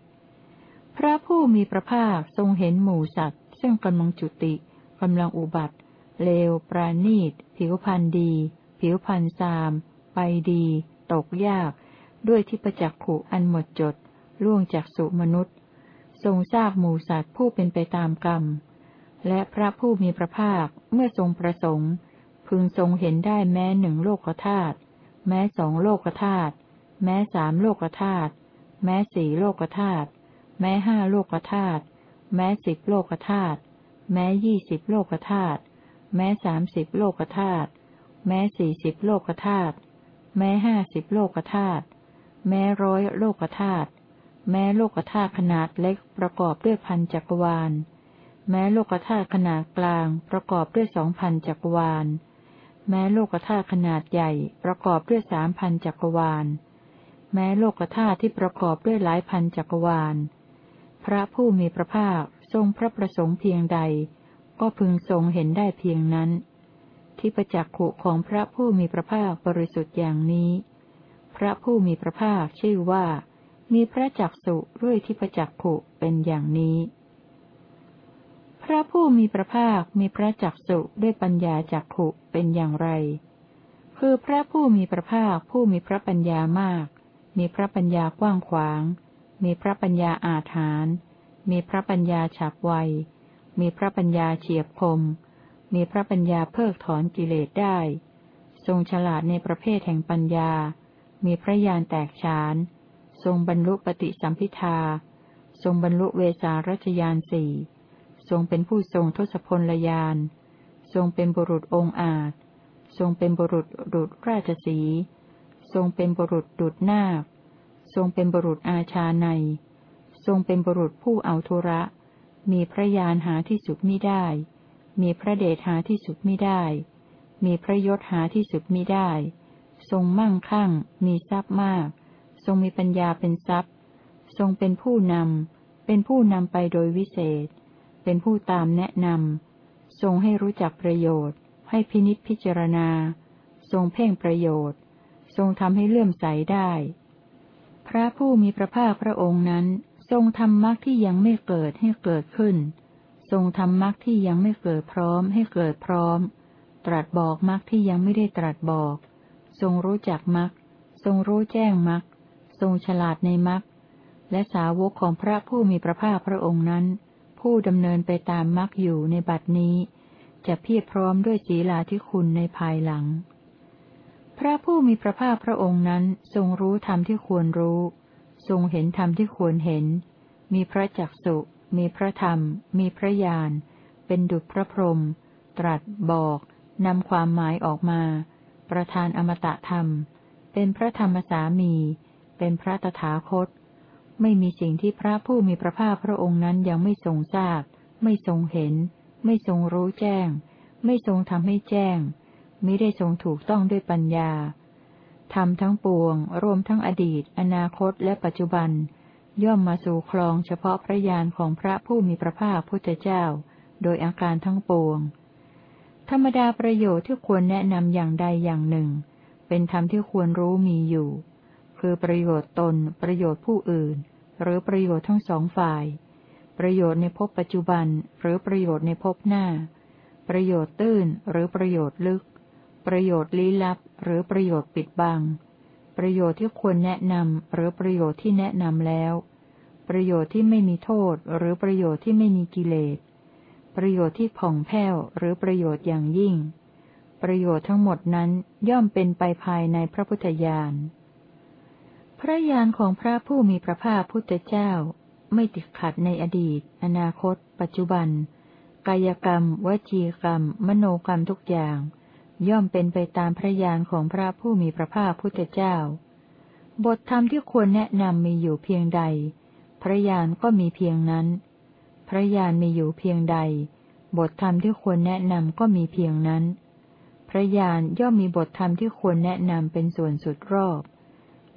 พระผู้มีพระภาคทรงเห็นหมู่สัตว์ ซึ่งกำลังจุติกำลังอุบัติ เลว ปราณีต ผิวพันธ์ดี ผิวพันธ์ซาม ไปดี ตกยาก ด้วยที่ปจักขุอันหมดจด ล่วงจากสุมนุษย์ ทรงทราบหมู่สัตว์ผู้เป็นไปตามกรรม และพระผู้มีพระภาคเมื่อทรงประสงค์ พึงทรงเห็นได้แม้หนึ่งโลกธาตุ แม้สองโลกธาตุ แม้สามโลกธาตุ แม้สี่โลกธาตุ แม้ห้าโลกธาตุ แม้สิบโลกธาตุ แม้ยี่สิบโลกธาตุ แม้สามสิบโลกธาตุ แม้สี่สิบโลกธาตุ แม้ห้าสิบโลกธาตุ แม้ร้อยโลกธาตุ แม้โลกธาตุขนาดเล็กประกอบด้วยพันจักรวาล แม้โลกธาตุขนาดกลางประกอบด้วยสองพันจักรวาล แม้โลกธาตุขนาดใหญ่ประกอบด้วยสามพันจักรวาล แม้โลกธาตุที่ประกอบด้วยหลายพันจักรวาล พระผู้มีพระภาคทรงพระประสงค์เพียงใด ก็พึงทรงเห็นได้เพียงนั้น ที่ประจักขุของพระผู้มีพระภาคบริสุทธิ์อย่างนี้ พระผู้มีพระภาคชื่อว่า มีพระจักสุด้วยที่ประจักขุเป็นอย่างนี้ พระผู้มีพระภาคมีพระจักสุด้วยปัญญาจักขุเป็นอย่างไร คือพระผู้มีพระภาคผู้มีพระปัญญามาก มีพระปัญญากว้างขวาง มีพระปัญญาอาถรรพ์มีพระปัญญาฉับไว มีพระปัญญาเฉียบคม มีพระปัญญาเพิกถอนกิเลสได้ ทรงฉลาดในประเภทแห่งปัญญา มีพระญาณแตกฉาน ทรงบรรลุปฏิสัมพิทา ทรงบรรลุเวสารัชยานสี่ ทรงเป็นผู้ทรงทศพลยาน ทรงเป็นบุรุษองค์อาจ ทรงเป็นบุรุษดุจราชสี ทรงเป็นบุรุษดุจนาค ทรงเป็นบุรุษอาชาใน ทรงเป็นบุรุษผู้เอาทุระ มีพระญาณหาที่สุดมิได้ มีพระเดชหาที่สุดมิได้ มีพระยศหาที่สุดมิได้ ทรงมั่งคั่ง มีทรัพย์มาก ทรงมีปัญญาเป็นทรัพย์ ทรงเป็นผู้นำ เป็นผู้นำไปโดยวิเศษ เป็นผู้ตามแนะนำ ทรงให้รู้จักประโยชน์ ให้พินิจพิจารณา ทรงเพ่งประโยชน์ ทรงทำให้เลื่อมใสได้ พระผู้มีพระภาคพระองค์นั้น ทรงทำมรรคที่ยังไม่เกิดให้เกิดขึ้น ทรงทำมรรคที่ยังไม่เกิดพร้อมให้เกิดพร้อม ตรัสบอกมรรคที่ยังไม่ได้ตรัสบอก ทรงรู้จักมรรค ทรงรู้แจ้งมรรค ทรงฉลาดในมรรค และสาวกของพระผู้มีพระภาคพระองค์นั้น ผู้ดำเนินไปตามมรรคอยู่ในบัดนี้ จะเพียรพร้อมด้วยศีลาธิคุณในภายหลัง พระผู้มีพระภาคพระองค์นั้นทรงรู้ธรรมที่ควรรู้ ทรงเห็นธรรมที่ควรเห็น มีพระจักสุ มีพระธรรม มีพระญาณ เป็นดุจพระพรหม ตรัสบอก นำความหมายออกมา ประทานอมตะธรรม เป็นพระธรรมสามี เป็นพระตถาคต ไม่มีสิ่งที่พระผู้มีพระภาคพระองค์นั้นยังไม่ทรงทราบ ไม่ทรงเห็น ไม่ทรงรู้แจ้ง ไม่ทรงทำให้แจ้ง มิได้ทรงถูกต้องด้วยปัญญา ธรรมทั้งปวง รวมทั้งอดีต อนาคตและปัจจุบัน ย่อมมาสู่คลองเฉพาะพระญาณของพระผู้มีพระภาคพุทธเจ้า โดยอาการทั้งปวง ธรรมดาประโยชน์ที่ควรแนะนำอย่างใดอย่างหนึ่ง เป็นธรรมที่ควรรู้มีอยู่ คือประโยชน์ตน ประโยชน์ผู้อื่น หรือประโยชน์ทั้งสองฝ่าย ประโยชน์ในภพปัจจุบัน หรือประโยชน์ในภพหน้า ประโยชน์ตื้นหรือประโยชน์ลึก ประโยชน์ลี้ลับ หรือประโยชน์ปิดบัง ประโยชน์ที่ควรแนะนำหรือประโยชน์ที่แนะนำแล้ว ประโยชน์ที่ไม่มีโทษ หรือประโยชน์ที่ไม่มีกิเลส ประโยชน์ที่ผ่องแผ้วหรือประโยชน์อย่างยิ่ง ประโยชน์ทั้งหมดนั้นย่อมเป็นไปภายในพระพุทธญาณ พระญาณของพระผู้มีพระภาคพุทธเจ้า ไม่ติดขัดในอดีต อนาคต ปัจจุบัน กายกรรม วจีกรรม มโนกรรมทุกอย่าง ย่อมเป็นไปตามพระญาณของพระผู้มีพระภาคพุทธเจ้า บทธรรมที่ควรแนะนำมีอยู่เพียงใด พระญาณก็มีเพียงนั้น พระญาณมีอยู่เพียงใด บทธรรมที่ควรแนะนำก็มีเพียงนั้น พระญาณย่อมมีบทธรรมที่ควรแนะนำเป็นส่วนสุดรอบ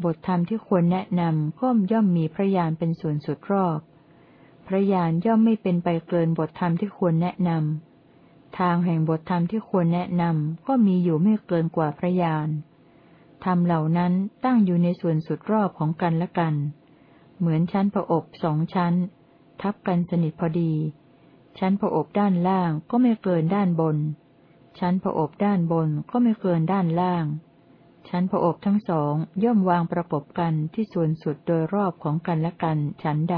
บทธรรมที่ควรแนะนำก็ย่อมมีพระญาณเป็นส่วนสุดรอบ พระญาณย่อมไม่เป็นไปเกินบทธรรมที่ควรแนะนำ ทางแห่งบทธรรมที่ควรแนะนำก็มีอยู่ไม่เกินกว่าพระญาณธรรมเหล่านั้นตั้งอยู่ในส่วนสุดรอบของกันและกัน เหมือนชั้นประอบสองชั้น ทับกันสนิทพอดี ชั้นประอบด้านล่างก็ไม่เกินด้านบน ชั้นประอบด้านบนก็ไม่เกินด้านล่าง ชั้นประอบทั้งสองย่อมวางประกบกันที่ส่วนสุดโดยรอบของกันและกัน ชั้นใด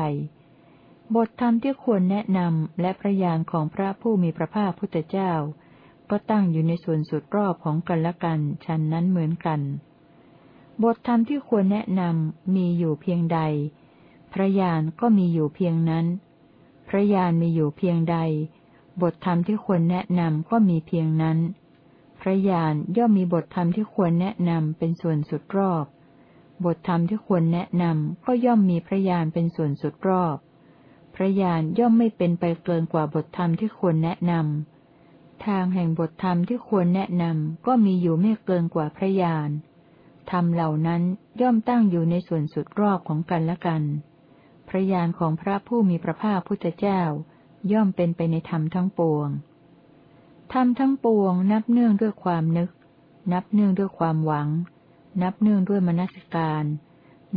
บทธรรมที่ควรแนะนำและพระญาณของพระผู้มีพระภาคพุทธเจ้า ก็ตั้งอยู่ในส่วนสุดรอบของกันและกันชั้นนั้นเหมือนกัน บทธรรมที่ควรแนะนำมีอยู่เพียงใด พระญาณก็มีอยู่เพียงนั้น พระญาณมีอยู่เพียงใด บทธรรมที่ควรแนะนำก็มีเพียงนั้น พระญาณย่อมมีบทธรรมที่ควรแนะนำเป็นส่วนสุดรอบ บทธรรมที่ควรแนะนำก็ย่อมมีพระญาณเป็นส่วนสุดรอบ ระญาณย่อมไม่เป็นไปเกินกว่าบทธรรมที่ควรแนะนำ ทางแห่งบทธรรมที่ควรแนะนำก็มีอยู่ไม่เกินกว่าพระญาณธรรมเหล่านั้นย่อมตั้งอยู่ในส่วนสุดรอบของกันและกัน พระญาณของพระผู้มีพระภาคพุทธเจ้า ย่อมเป็นไปในธรรมทั้งปวง ธรรมทั้งปวงนับเนื่องด้วยความนึก นับเนื่องด้วยความหวัง นับเนื่องด้วยมนสิการ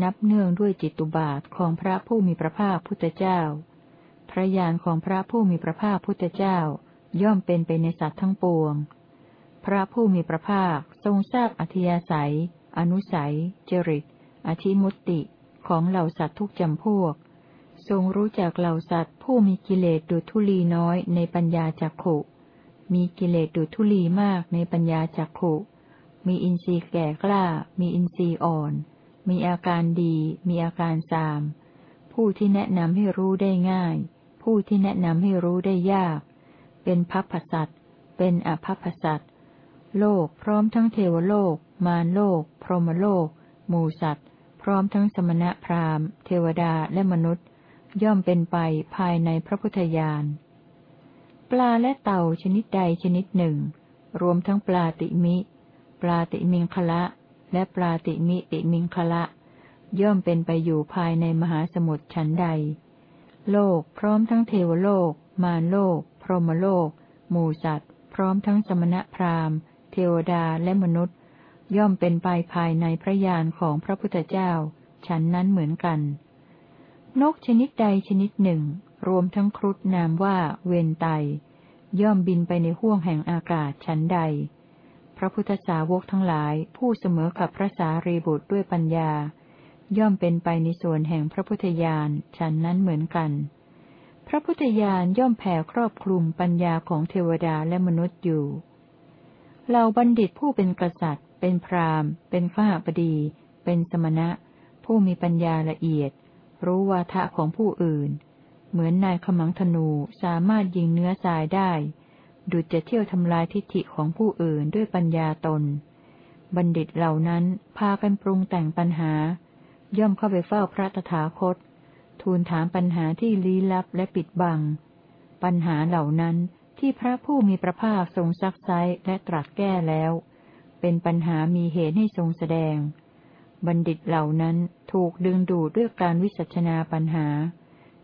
นับเนื่องด้วยจิตตุบาทของพระผู้มีพระภาคพุทธเจ้า พระญาณของพระผู้มีพระภาคพุทธเจ้า ย่อมเป็นไปในสัตว์ทั้งปวง พระผู้มีพระภาคทรงทราบอธิยาศัย อนุสัย จริต อธิมุตติของเหล่าสัตว์ทุกจำพวก ทรงรู้จักเหล่าสัตว์ผู้มีกิเลสดุทุลีน้อยในปัญญาจักขุ มีกิเลสดุทุลีมากในปัญญาจักขุ มีอินทรีย์แก่กล้า มีอินทรีย์อ่อน มีอาการดี มีอาการสาม ผู้ที่แนะนำให้รู้ได้ง่าย ผู้ที่แนะนำให้รู้ได้ยาก เป็นพัพพสัตเป็นอภัพพสัตโลกพร้อมทั้งเทวโลก มารโลก พรหมโลก หมูสัตว์ พร้อมทั้งสมณะพราหมณ์ เทวดาและมนุษย์ ย่อมเป็นไปภายในพระพุทธญาณ ปลาและเต่าชนิดใดชนิดหนึ่ง รวมทั้งปลาติมิ ปลาติมิงคละ และปลาติมิติมิงคละ ย่อมเป็นไปอยู่ภายในมหาสมุทรชั้นใด โลกพร้อมทั้งเทวโลก มารโลก พรหมโลก หมู่สัตว์ พร้อมทั้งสมณะพราหมณ์ เทวดาและมนุษย์ ย่อมเป็นไปภายในพระญาณของพระพุทธเจ้า ฉันนั้นเหมือนกัน นกชนิดใดชนิดหนึ่ง รวมทั้งครุฑนามว่าเวนไต ย่อมบินไปในห้วงแห่งอากาศชั้นใด พระพุทธสาวกทั้งหลายผู้เสมอกับพระสารีบุตรด้วยปัญญา ย่อมเป็นไปในส่วนแห่งพระพุทธญาณฉันนั้นเหมือนกัน พระพุทธญาณย่อมแผ่ครอบคลุมปัญญาของเทวดาและมนุษย์อยู่เหล่าบัณฑิตผู้เป็นกษัตริย์ เป็นพราหมณ์ เป็นข้าบดี เป็นสมณะ ผู้มีปัญญาละเอียด รู้วาทะของผู้อื่น เหมือนนายขมังธนูสามารถยิงเนื้อทรายได้ ดุจจะเที่ยวทำลายทิฏฐิของผู้อื่นด้วยปัญญาตน บัณฑิตเหล่านั้นพากันปรุงแต่งปัญหา ย่อมเข้าไปเฝ้าพระตถาคต ทูลถามปัญหาที่ลี้ลับและปิดบัง ปัญหาเหล่านั้นที่พระผู้มีพระภาคทรงซักไซและตรัสแก้แล้ว เป็นปัญหามีเหตุให้ทรงแสดง บัณฑิตเหล่านั้นถูกดึงดูดด้วยการวิสัชนาปัญหา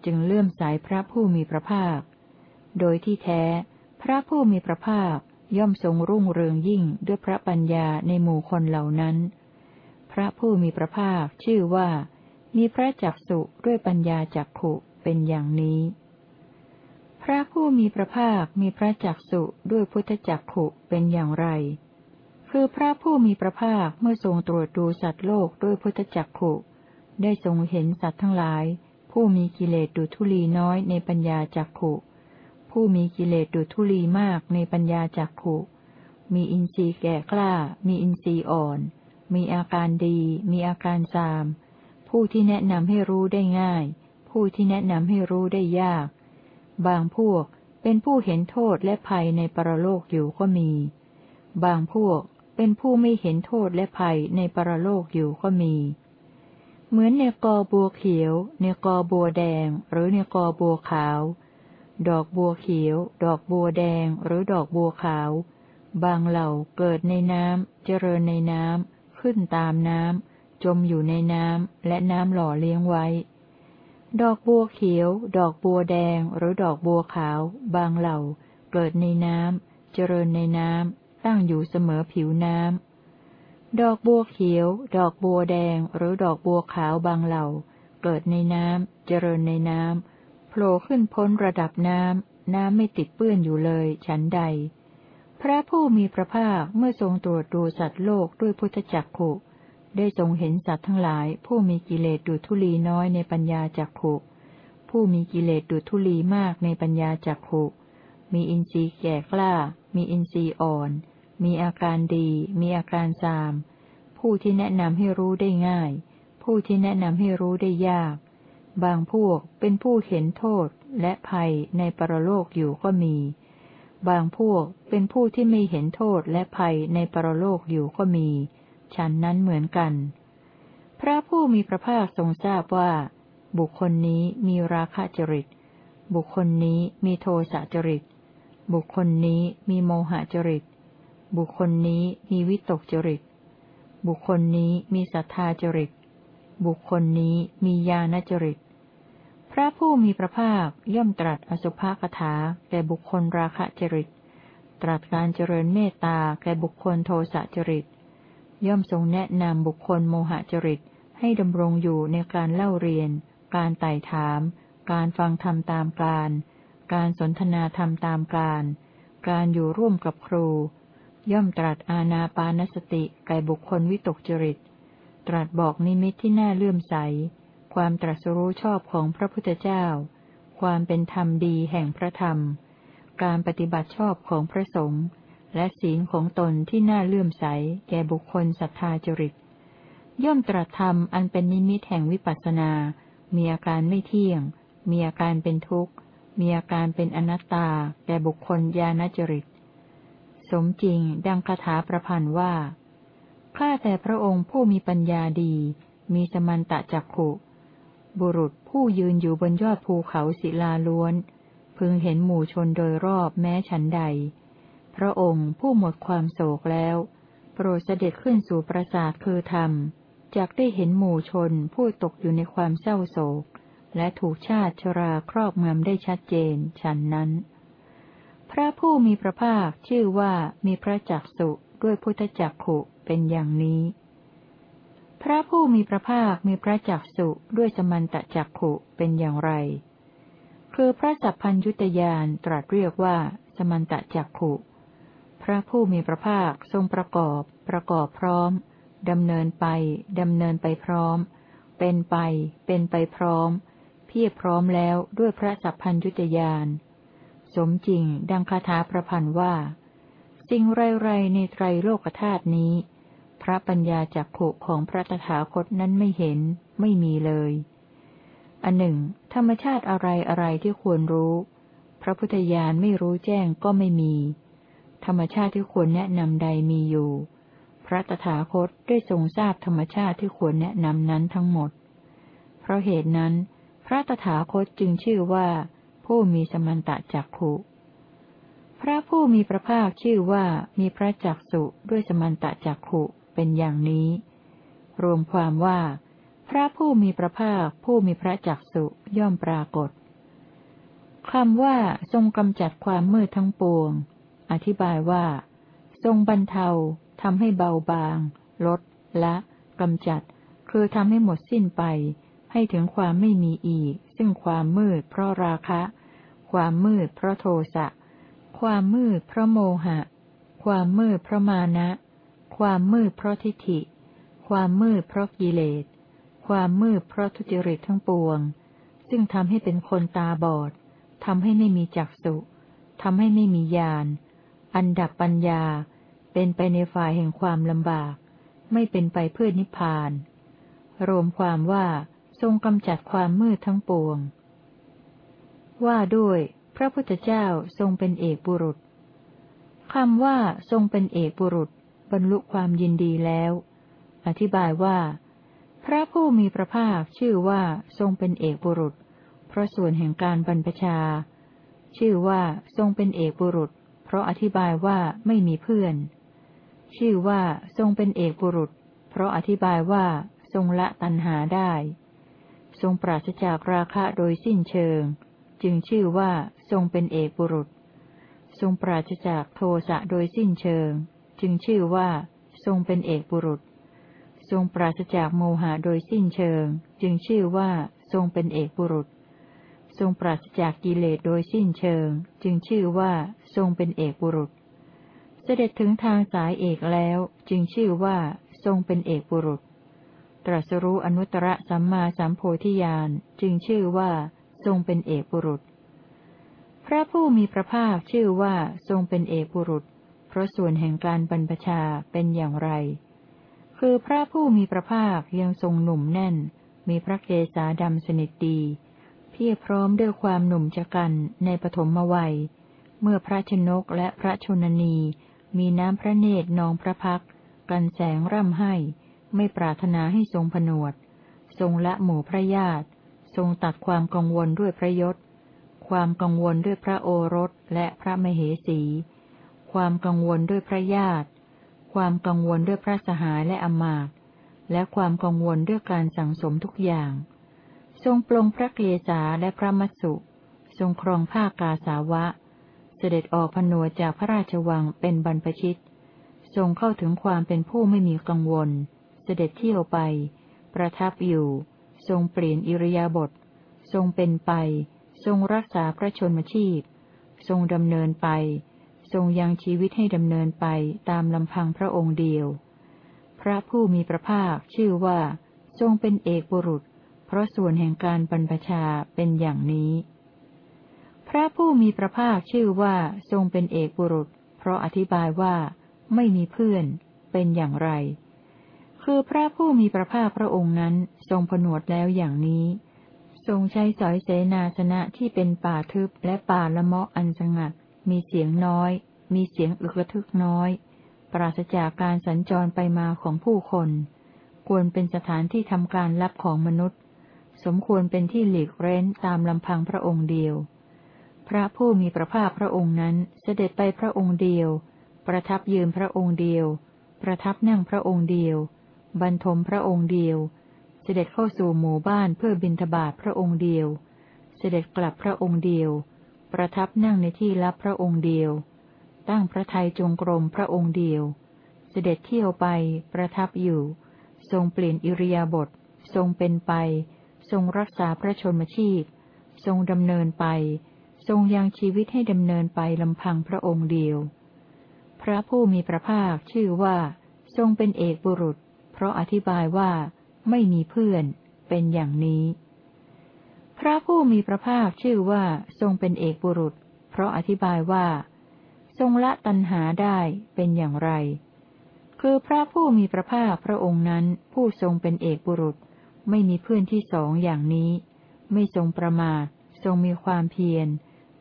จึงเลื่อมสายพระผู้มีพระภาค โดยที่แท้ พระผู้มีพระภาคย่อมทรงรุ่งเรืองยิ่งด้วยพระปัญญาในหมู่คนเหล่านั้น พระผู้มีพระภาคชื่อว่า มีพระจักสุด้วยปัญญาจักขุเป็นอย่างนี้ พระผู้มีพระภาคมีพระจักสุด้วยพุทธจักขุเป็นอย่างไร คือพระผู้มีพระภาคเมื่อทรงตรวจดูสัตว์โลกด้วยพุทธจักขุ ได้ทรงเห็นสัตว์ทั้งหลาย ผู้มีกิเลสดุทุลีน้อยในปัญญาจักขุ ผู้มีกิเลสดุทุลีมากในปัญญาจักขุ มีอินทรีย์แก่กล้า มีอินทรีย์อ่อน มีอาการดี มีอาการซาม ผู้ที่แนะนำให้รู้ได้ง่าย ผู้ที่แนะนำให้รู้ได้ยาก บางพวกเป็นผู้เห็นโทษและภัยในปรโลกอยู่ก็มี บางพวกเป็นผู้ไม่เห็นโทษและภัยในปรโลกอยู่ก็มี เหมือนในกอบัวเขียว ในกอบัวแดง หรือในกอบัวขาว ดอกบัวเขียว ดอกบัวแดง หรือดอกบัวขาว บางเหล่าเกิดในน้ำเจริญในน้ำ ขึ้นตามน้ำ จมอยู่ในน้ำ และน้ำหล่อเลี้ยงไว้ ดอกบัวเขียว ดอกบัวแดง หรือดอกบัวขาว บางเหล่า เกิดในน้ำ เจริญในน้ำ ตั้งอยู่เสมอผิวน้ำ ดอกบัวเขียว ดอกบัวแดง หรือดอกบัวขาวบางเหล่า เกิดในน้ำ เจริญในน้ำ โผล่ขึ้นพ้นระดับน้ำ น้ำไม่ติดเปื้อนอยู่เลย ฉันใด พระผู้มีพระภาคเมื่อทรงตรวจดูสัตว์โลกด้วยพุทธจักขุได้ทรงเห็นสัตว์ทั้งหลาย ผู้มีกิเลสดุทุลีน้อยในปัญญาจักขุผู้มีกิเลสดุทุลีมากในปัญญาจักขุมีอินทรีย์แก่กล้า มีอินทรีย์อ่อน มีอาการดี มีอาการซาม ผู้ที่แนะนำให้รู้ได้ง่าย ผู้ที่แนะนำให้รู้ได้ยาก บางพวกเป็นผู้เห็นโทษและภัยในปรโลกอยู่ก็มี บางพวกเป็นผู้ที่ไม่เห็นโทษและภัยในปรโลกอยู่ก็มี ฉันนั้นเหมือนกัน พระผู้มีพระภาคทรงทราบว่า บุคคลนี้มีราคะจริต บุคคลนี้มีโทสะจริต บุคคลนี้มีโมหะจริต บุคคลนี้มีวิตกจริต บุคคลนี้มีศรัทธาจริต บุคคลนี้มีญาณจริต ระผู้มีพระภาคย่อมตรัสอสุภกถาแก่บุคคลราคะจริต ตรัสการเจริญเมตตาแก่บุคคลโทสะจริต ย่อมทรงแนะนำบุคคลโมหจริตให้ดำรงอยู่ในการเล่าเรียน การไต่ถาม การฟังธรรมตามการ การสนทนาธรรมตามการ การอยู่ร่วมกับครู ย่อมตรัสอาณาปานสติแก่บุคคลวิตกจริตตตรัสบอกนิมิตที่น่าเลื่อมใส ความตรัสรู้ชอบของพระพุทธเจ้า ความเป็นธรรมดีแห่งพระธรรม การปฏิบัติชอบของพระสงฆ์และศีลของตนที่น่าเลื่อมใส แก่บุคคลศรัทธาจริต ย่อมตรัสธรรมอันเป็นนิมิตแห่งวิปัสสนา มีอาการไม่เที่ยง มีอาการเป็นทุกข์ มีอาการเป็นอนัตตา แก่บุคคลญาณจริต สมจริงดังคาถาประพันธ์ว่า ข้าแต่พระองค์ผู้มีปัญญาดี มีสมันตะจักขุ บุรุษผู้ยืนอยู่บนยอดภูเขาศิลาล้วน พึงเห็นหมู่ชนโดยรอบแม้ฉันใด พระองค์ผู้หมดความโศกแล้ว โปรดเสด็จขึ้นสู่ปราสาทคือธรรมจากได้เห็นหมู่ชนผู้ตกอยู่ในความเศร้าโศก และถูกชาติชราครอบงำได้ชัดเจนฉันนั้น พระผู้มีพระภาคชื่อว่ามีพระจักสุด้วยพุทธจักขุเป็นอย่างนี้ พระผู้มีพระภาคมีพระจักสุด้วยสมันตะจักขุเป็นอย่างไร คือพระสัพพัญยุตยานตรัสเรียกว่า สมันตะจักขุ พระผู้มีพระภาคทรงประกอบ ประกอบพร้อมดำเนินไปดำเนินไปพร้อม เป็นไป เป็นไปพร้อม เพียบพร้อมแล้วด้วยพระสัพพัญยุตยานสมจริงดังคาถาประพันธ์ว่า สิ่งไรๆในไตรโลกธาตุนี้ ระปัญญาจักขุของพระตถาคตนั้นไม่เห็น ไม่มีเลย อันหนึ่ง ธรรมชาติอะไรอะไรที่ควรรู้ พระพุทธญาณไม่รู้แจ้งก็ไม่มี ธรรมชาติที่ควรแนะนำใดมีอยู่ พระตถาคตได้ทรงทราบธรรมชาติที่ควรแนะนำนั้นทั้งหมด เพราะเหตุนั้น พระตถาคตจึงชื่อว่า ผู้มีสมันตะจักขุพระผู้มีพระภาคชื่อว่ามีพระจักสุด้วยสมันตะจักขุ เป็นอย่างนี้ รวมความว่า พระผู้มีพระภาคผู้มีพระจักสุย่อมปรากฏคำว่าทรงกำจัดความมืดทั้งปวง อธิบายว่า ทรงบรรเทาทำให้เบาบาง ลด ละกำจัด คือทำให้หมดสิ้นไป ให้ถึงความไม่มีอีก ซึ่งความมืดเพราะราคะ ความมืดเพราะโทสะ ความมืดเพราะโมหะ ความมืดเพราะมานะ ความมืดเพราะทิฏฐิ ความมืดเพราะกิเลส ความมืดเพราะทุจริตทั้งปวง ซึ่งทำให้เป็นคนตาบอดทำให้ไม่มีจักษุทำให้ไม่มีญาณ อันดับปัญญา เป็นไปในฝ่ายแห่งความลำบาก ไม่เป็นไปเพื่อนิพพาน รวมความว่าทรงกำจัดความมืดทั้งปวง ว่าด้วย พระพุทธเจ้าทรงเป็นเอกบุรุษคำว่าทรงเป็นเอกบุรุษ บรรลุความยินดีแล้ว อธิบายว่า พระผู้มีพระภาคชื่อว่าทรงเป็นเอกบุรุษ เพราะส่วนแห่งการบรรพชา ชื่อว่าทรงเป็นเอกบุรุษ เพราะอธิบายว่าไม่มีเพื่อน ชื่อว่าทรงเป็นเอกบุรุษ เพราะอธิบายว่าทรงละตัณหาได้ ทรงปราศจากราคะโดยสิ้นเชิง จึงชื่อว่าทรงเป็นเอกบุรุษ ทรงปราศจากโทสะโดยสิ้นเชิง จึงชื่อว่า ทรงเป็นเอกบุรุษ ทรงปราศจากโมหะโดยสิ้นเชิง จึงชื่อว่า ทรงเป็นเอกบุรุษ ทรงปราศจากกิเลสโดยสิ้นเชิง จึงชื่อว่า ทรงเป็นเอกบุรุษ เสด็จถึงทางสายเอกแล้ว จึงชื่อว่า ทรงเป็นเอกบุรุษ ตรัสรู้อนุตตรสัมมาสัมโพธิญาณจึงชื่อว่า ทรงเป็นเอกบุรุษ พระผู้มีพระภาคชื่อว่า ทรงเป็นเอกบุรุษ เพราะส่วนแห่งการบรรพชาเป็นอย่างไร คือพระผู้มีพระภาคยังทรงหนุ่มแน่น มีพระเกศาดำสนิทดี เพียรพร้อมด้วยความหนุ่มจกันในปฐมวัย เมื่อพระชนกและพระชนนีมีน้ำพระเนตรนองพระพัก กันแสงร่ำให้ ไม่ปรารถนาให้ทรงผนวด ทรงละหมู่พระญาติ ทรงตัดความกังวลด้วยพระยศ ความกังวลด้วยพระโอรสและพระมเหสี ความกังวลด้วยพระญาติ ความกังวลด้วยพระสหายและอมาตและความกังวลด้วยการสั่งสมทุกอย่าง ทรงปลงพระเกศาและพระมัสสุ ทรงครองผ้ากาสาวะ เสด็จออกพนวจากพระราชวังเป็นบรรพชิต ทรงเข้าถึงความเป็นผู้ไม่มีกังวล เสด็จเที่ยวไป ประทับอยู่ ทรงเปลี่ยนอิริยาบถ ทรงเป็นไป ทรงรักษาพระชนมชีพ ทรงดำเนินไป ทรงยังชีวิตให้ดำเนินไปตามลำพังพระองค์เดียว พระผู้มีพระภาคชื่อว่า ทรงเป็นเอกบุรุษ เพราะส่วนแห่งการบรรพชาเป็นอย่างนี้ พระผู้มีพระภาคชื่อว่าทรงเป็นเอกบุรุษ เพราะอธิบายว่า ไม่มีเพื่อน เป็นอย่างไร คือพระผู้มีพระภาคพระองค์นั้นทรงผนวดแล้วอย่างนี้ทรงใช้สอยเสนาสนะที่เป็นป่าทึบและป่าละเมาะอันสงัด มีเสียงน้อย มีเสียงอึกระทึกน้อย ปราศจากการสัญจรไปมาของผู้คน ควรเป็นสถานที่ทำการลับของมนุษย์ สมควรเป็นที่หลีกเร้นตามลำพังพระองค์เดียว พระผู้มีพระภาคพระองค์นั้นเสด็จไปพระองค์เดียว ประทับยืนพระองค์เดียว ประทับนั่งพระองค์เดียว บรรทมพระองค์เดียว เสด็จเข้าสู่หมู่บ้านเพื่อบินทบาทพระองค์เดียว เสด็จกลับพระองค์เดียว ประทับนั่งในที่รับพระองค์เดียว ตั้งพระทัยจงกรมพระองค์เดียว เสด็จเที่ยวไป ประทับอยู่ ทรงเปลี่ยนอิริยาบถ ทรงเป็นไป ทรงรักษาพระชนมชีพ ทรงดำเนินไป ทรงยังชีวิตให้ดำเนินไปลำพังพระองค์เดียว พระผู้มีพระภาคชื่อว่า ทรงเป็นเอกบุรุษ เพราะอธิบายว่าไม่มีเพื่อน เป็นอย่างนี้ พระผู้มีพระภาคชื่อว่าทรงเป็นเอกบุรุษ เพราะอธิบายว่า ทรงละตัณหาได้เป็นอย่างไร คือพระผู้มีพระภาคพระองค์นั้นผู้ทรงเป็นเอกบุรุษ ไม่มีเพื่อนที่สองอย่างนี้ ไม่ทรงประมาท ทรงมีความเพียร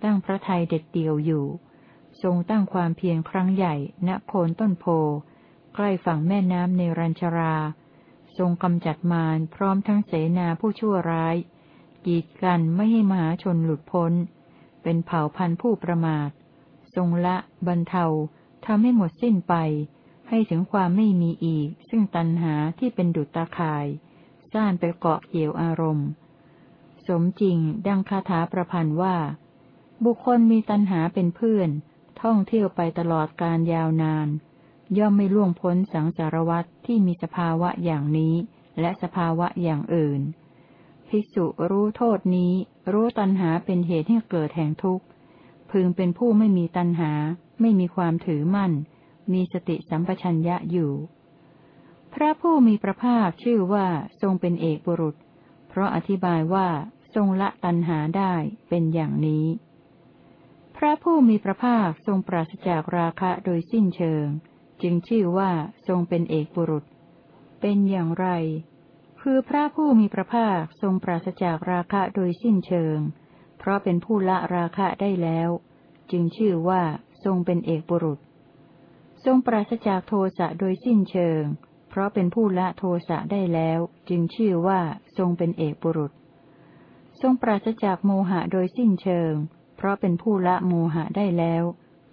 ตั้งพระทัยเด็ดเดี่ยวอยู่ ทรงตั้งความเพียรครั้งใหญ่ณโคนต้นโพ ใกล้ฝั่งแม่น้ำในรัญชรา ทรงกำจัดมารพร้อมทั้งเสนาผู้ชั่วร้าย กีดกันไม่ให้มหาชนหลุดพ้น เป็นเผ่าพันธุ์ผู้ประมาท ทรงละ บรรเทาทำให้หมดสิ้นไป ให้ถึงความไม่มีอีก ซึ่งตัณหาที่เป็นดุจตาข่ายซ่านไปเกาะเกี่ยวอารมณ์ สมจริงดังคาถาประพันธ์ว่า บุคคลมีตัณหาเป็นเพื่อน ท่องเที่ยวไปตลอดการยาวนาน ย่อมไม่ล่วงพ้นสังสารวัตที่มีสภาวะอย่างนี้และสภาวะอย่างอื่น ภิกษุรู้โทษนี้ รู้ตัณหาเป็นเหตุให้เกิดแห่งทุกข์ พึงเป็นผู้ไม่มีตัณหา ไม่มีความถือมั่น มีสติสัมปชัญญะอยู่ พระผู้มีพระภาคชื่อว่าทรงเป็นเอกบุรุษ เพราะอธิบายว่าทรงละตัณหาได้เป็นอย่างนี้ พระผู้มีพระภาคทรงปราศจากราคะโดยสิ้นเชิง จึงชื่อว่าทรงเป็นเอกบุรุษ เป็นอย่างไร คือพระผู้มีพระภาคทรงปราศจากราคะโดยสิ้นเชิง เพราะเป็นผู้ละราคะได้แล้ว จึงชื่อว่าทรงเป็นเอกบุรุษ ทรงปราศจากโทสะโดยสิ้นเชิง เพราะเป็นผู้ละโทสะได้แล้ว จึงชื่อว่าทรงเป็นเอกบุรุษ ทรงปราศจากโมหะโดยสิ้นเชิง เพราะเป็นผู้ละโมหะได้แล้ว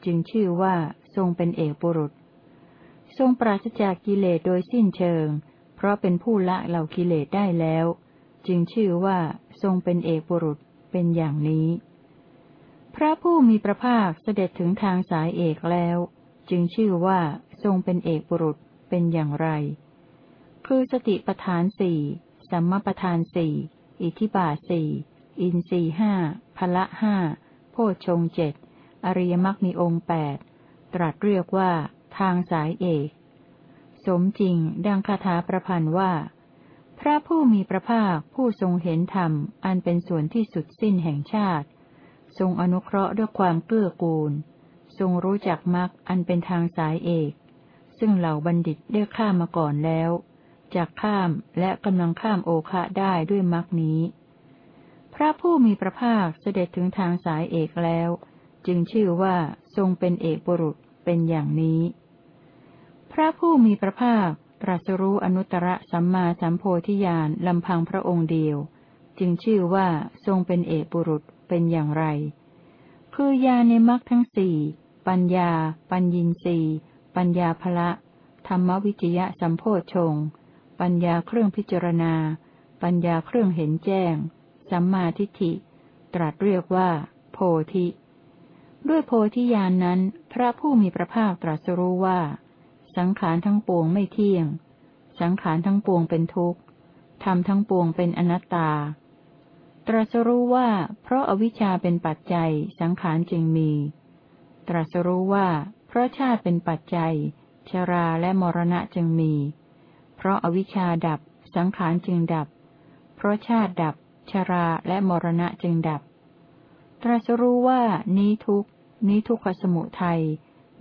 จึงชื่อว่าทรงเป็นเอกบุรุษ ทรงปราศจากกิเลสโดยสิ้นเชิงเราะเป็นผู้ละเหล่ากิเลสได้แล้ว จึงชื่อว่าทรงเป็นเอกบุรุษเป็นอย่างนี้ พระผู้มีพระภาคเสด็จถึงทางสายเอกแล้ว จึงชื่อว่าทรงเป็นเอกบุรุษเป็นอย่างไร คือสติปทานสี่สัมมาปทานสี่อิทิบาสี่อินสี่ห้าพละห้าโพชงเจ็ดอริยมรรคมีองค์แปดตรัสเรียกว่าทางสายเอก สมจริง ดังคาถาประพันธ์ว่า พระผู้มีพระภาคผู้ทรงเห็นธรรม อันเป็นส่วนที่สุดสิ้นแห่งชาติ ทรงอนุเคราะห์ด้วยความเกื้อกูล ทรงรู้จักมรรคอันเป็นทางสายเอก ซึ่งเหล่าบัณฑิตได้ข้ามมาก่อนแล้วจากข้ามและกำลังข้ามโอคะได้ด้วยมรรคนี้ พระผู้มีพระภาคเสด็จถึงทางสายเอกแล้ว จึงชื่อว่าทรงเป็นเอกบุรุษเป็นอย่างนี้ พระผู้มีพระภาคตรัสรู้อนุตตรสัมมาสัมโพธิญาณลำพังพระองค์เดียว จึงชื่อว่าทรงเป็นเอกบุรุษเป็นอย่างไร คือญาในมรรคทั้งสี่ปัญญา ปัญญินสีปัญญาภละ ธรรมวิจยะสัมโพชง ปัญญาเครื่องพิจารณา ปัญญาเครื่องเห็นแจ้ง สัมมาทิฏฐิ ตรัสเรียกว่า โพธิ ด้วยโพธิญาณนนั้น พระผู้มีพระภาคตรัสรู้ว่า สังขารทั้งปวงไม่เที่ยง สังขารทั้งปวงเป็นทุกข์ทำทั้งปวงเป็นอนัตตา ตรัสรู้ว่า เพราะอาวิชชาเป็นปัจจัย สังขารจึงมี ตรัสรู้ว่า เพราะชาติเป็นปัจจัย ชราและมรณะจึงมี เพราะอาวิชชาดับ สังขารจึงดับ เพราะชาติดับ ชราและมรณะจึงดับ ตรัสรู้ว่านี้ทุกนี้ทุกขสมุทัย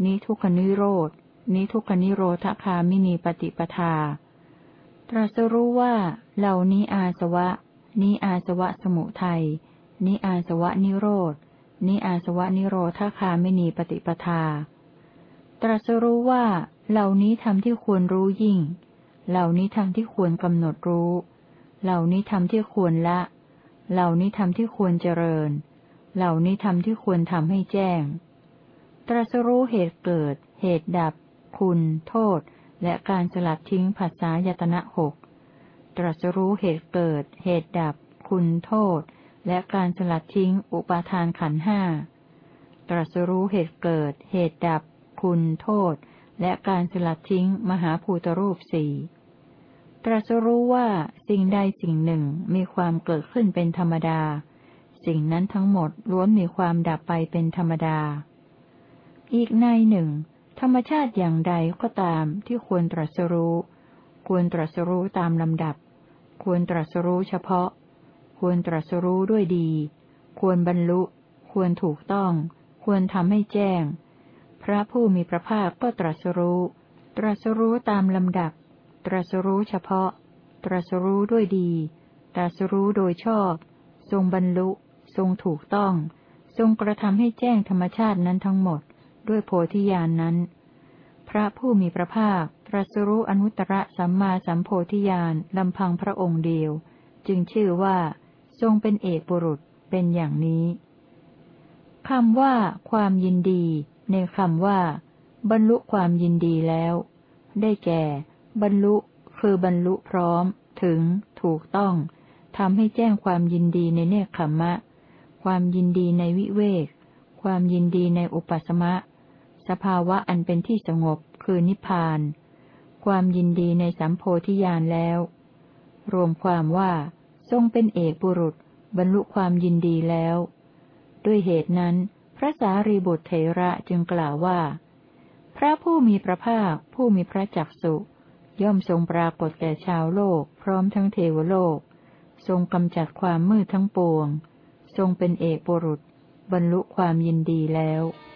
นี้ทุกขนิโรธ นี้ทุกขนิโรธคามินีปฏิปทา ตรัสรู้ว่า เหล่านี้อาสวะ นี้อาสวะสมุทัย นี้อาสวะนิโรธนี้อาสวะนิโรธคามินีปฏิปทา ตรัสรู้ว่า เหล่านี้ทำที่ควรรู้ยิ่ง เหล่านี้ทำที่ควรกำหนดรู้ เหล่านี้ทำที่ควรละ เหล่านี้ทำที่ควรเจริญ เหล่านี้ทำที่ควรทำให้แจ้ง ตรัสรู้เหตุเกิด เหตุดับ คุณ โทษ และการสลัดทิ้งภาษายตนะหกตรัสรู้เหตุเกิด เหตุดับ คุณ โทษ และการสลัดทิ้งอุปาทานขันห้าตรัสรู้เหตุเกิด เหตุดับ คุณ โทษ และการสลัดทิ้งมหาภูตรูปสี่ตรัสรู้ว่าสิ่งใดสิ่งหนึ่งมีความเกิดขึ้นเป็นธรรมดา สิ่งนั้นทั้งหมดล้วนมีความดับไปเป็นธรรมดา อีกในหนึ่ง ธรรมชาติอย่างใดก็ตามที่ควรตรัสรู้ ควรตรัสรู้ตามลำดับ ควรตรัสรู้เฉพาะ ควรตรัสรู้ด้วยดี ควรบรรลุ ควรถูกต้อง ควรทำให้แจ้ง พระผู้มีพระภาคก็ตรัสรู้ ตรัสรู้ตามลำดับ ตรัสรู้เฉพาะ ตรัสรู้ด้วยดี ตรัสรู้โดยชอบ ทรงบรรลุ ทรงถูกต้อง ทรงกระทำให้แจ้งธรรมชาตินั้นทั้งหมด ด้วยโพธิญาณนนั้น พระผู้มีพระภาคตรัสรู้อนุตตรสัมมาสัมโพธิญาณลำพังพระองค์เดียว จึงชื่อว่า ทรงเป็นเอกบุรุษเป็นอย่างนี้คำว่า ความยินดี ในคำว่า บรรลุความยินดีแล้ว ได้แก่ บรรลุคือบรรลุพร้อม ถึง ถูกต้องทำให้แจ้งความยินดีในเนคขมมะ ความยินดีในวิเวก ความยินดีในอุปสมะ สภาวะอันเป็นที่สงบคือนิพพาน ความยินดีในสัมโพธิญาณแล้ว รวมความว่า ทรงเป็นเอกบุรุษ บรรลุความยินดีแล้ว ด้วยเหตุนั้น พระสารีบุตรเถระจึงกล่าวว่า พระผู้มีพระภาคผู้มีพระจักสุย่อมทรงปรากฏแก่ชาวโลก พร้อมทั้งเทวโลก ทรงกำจัดความมืดทั้งปวง ทรงเป็นเอกบุรุษ บรรลุความยินดีแล้ว「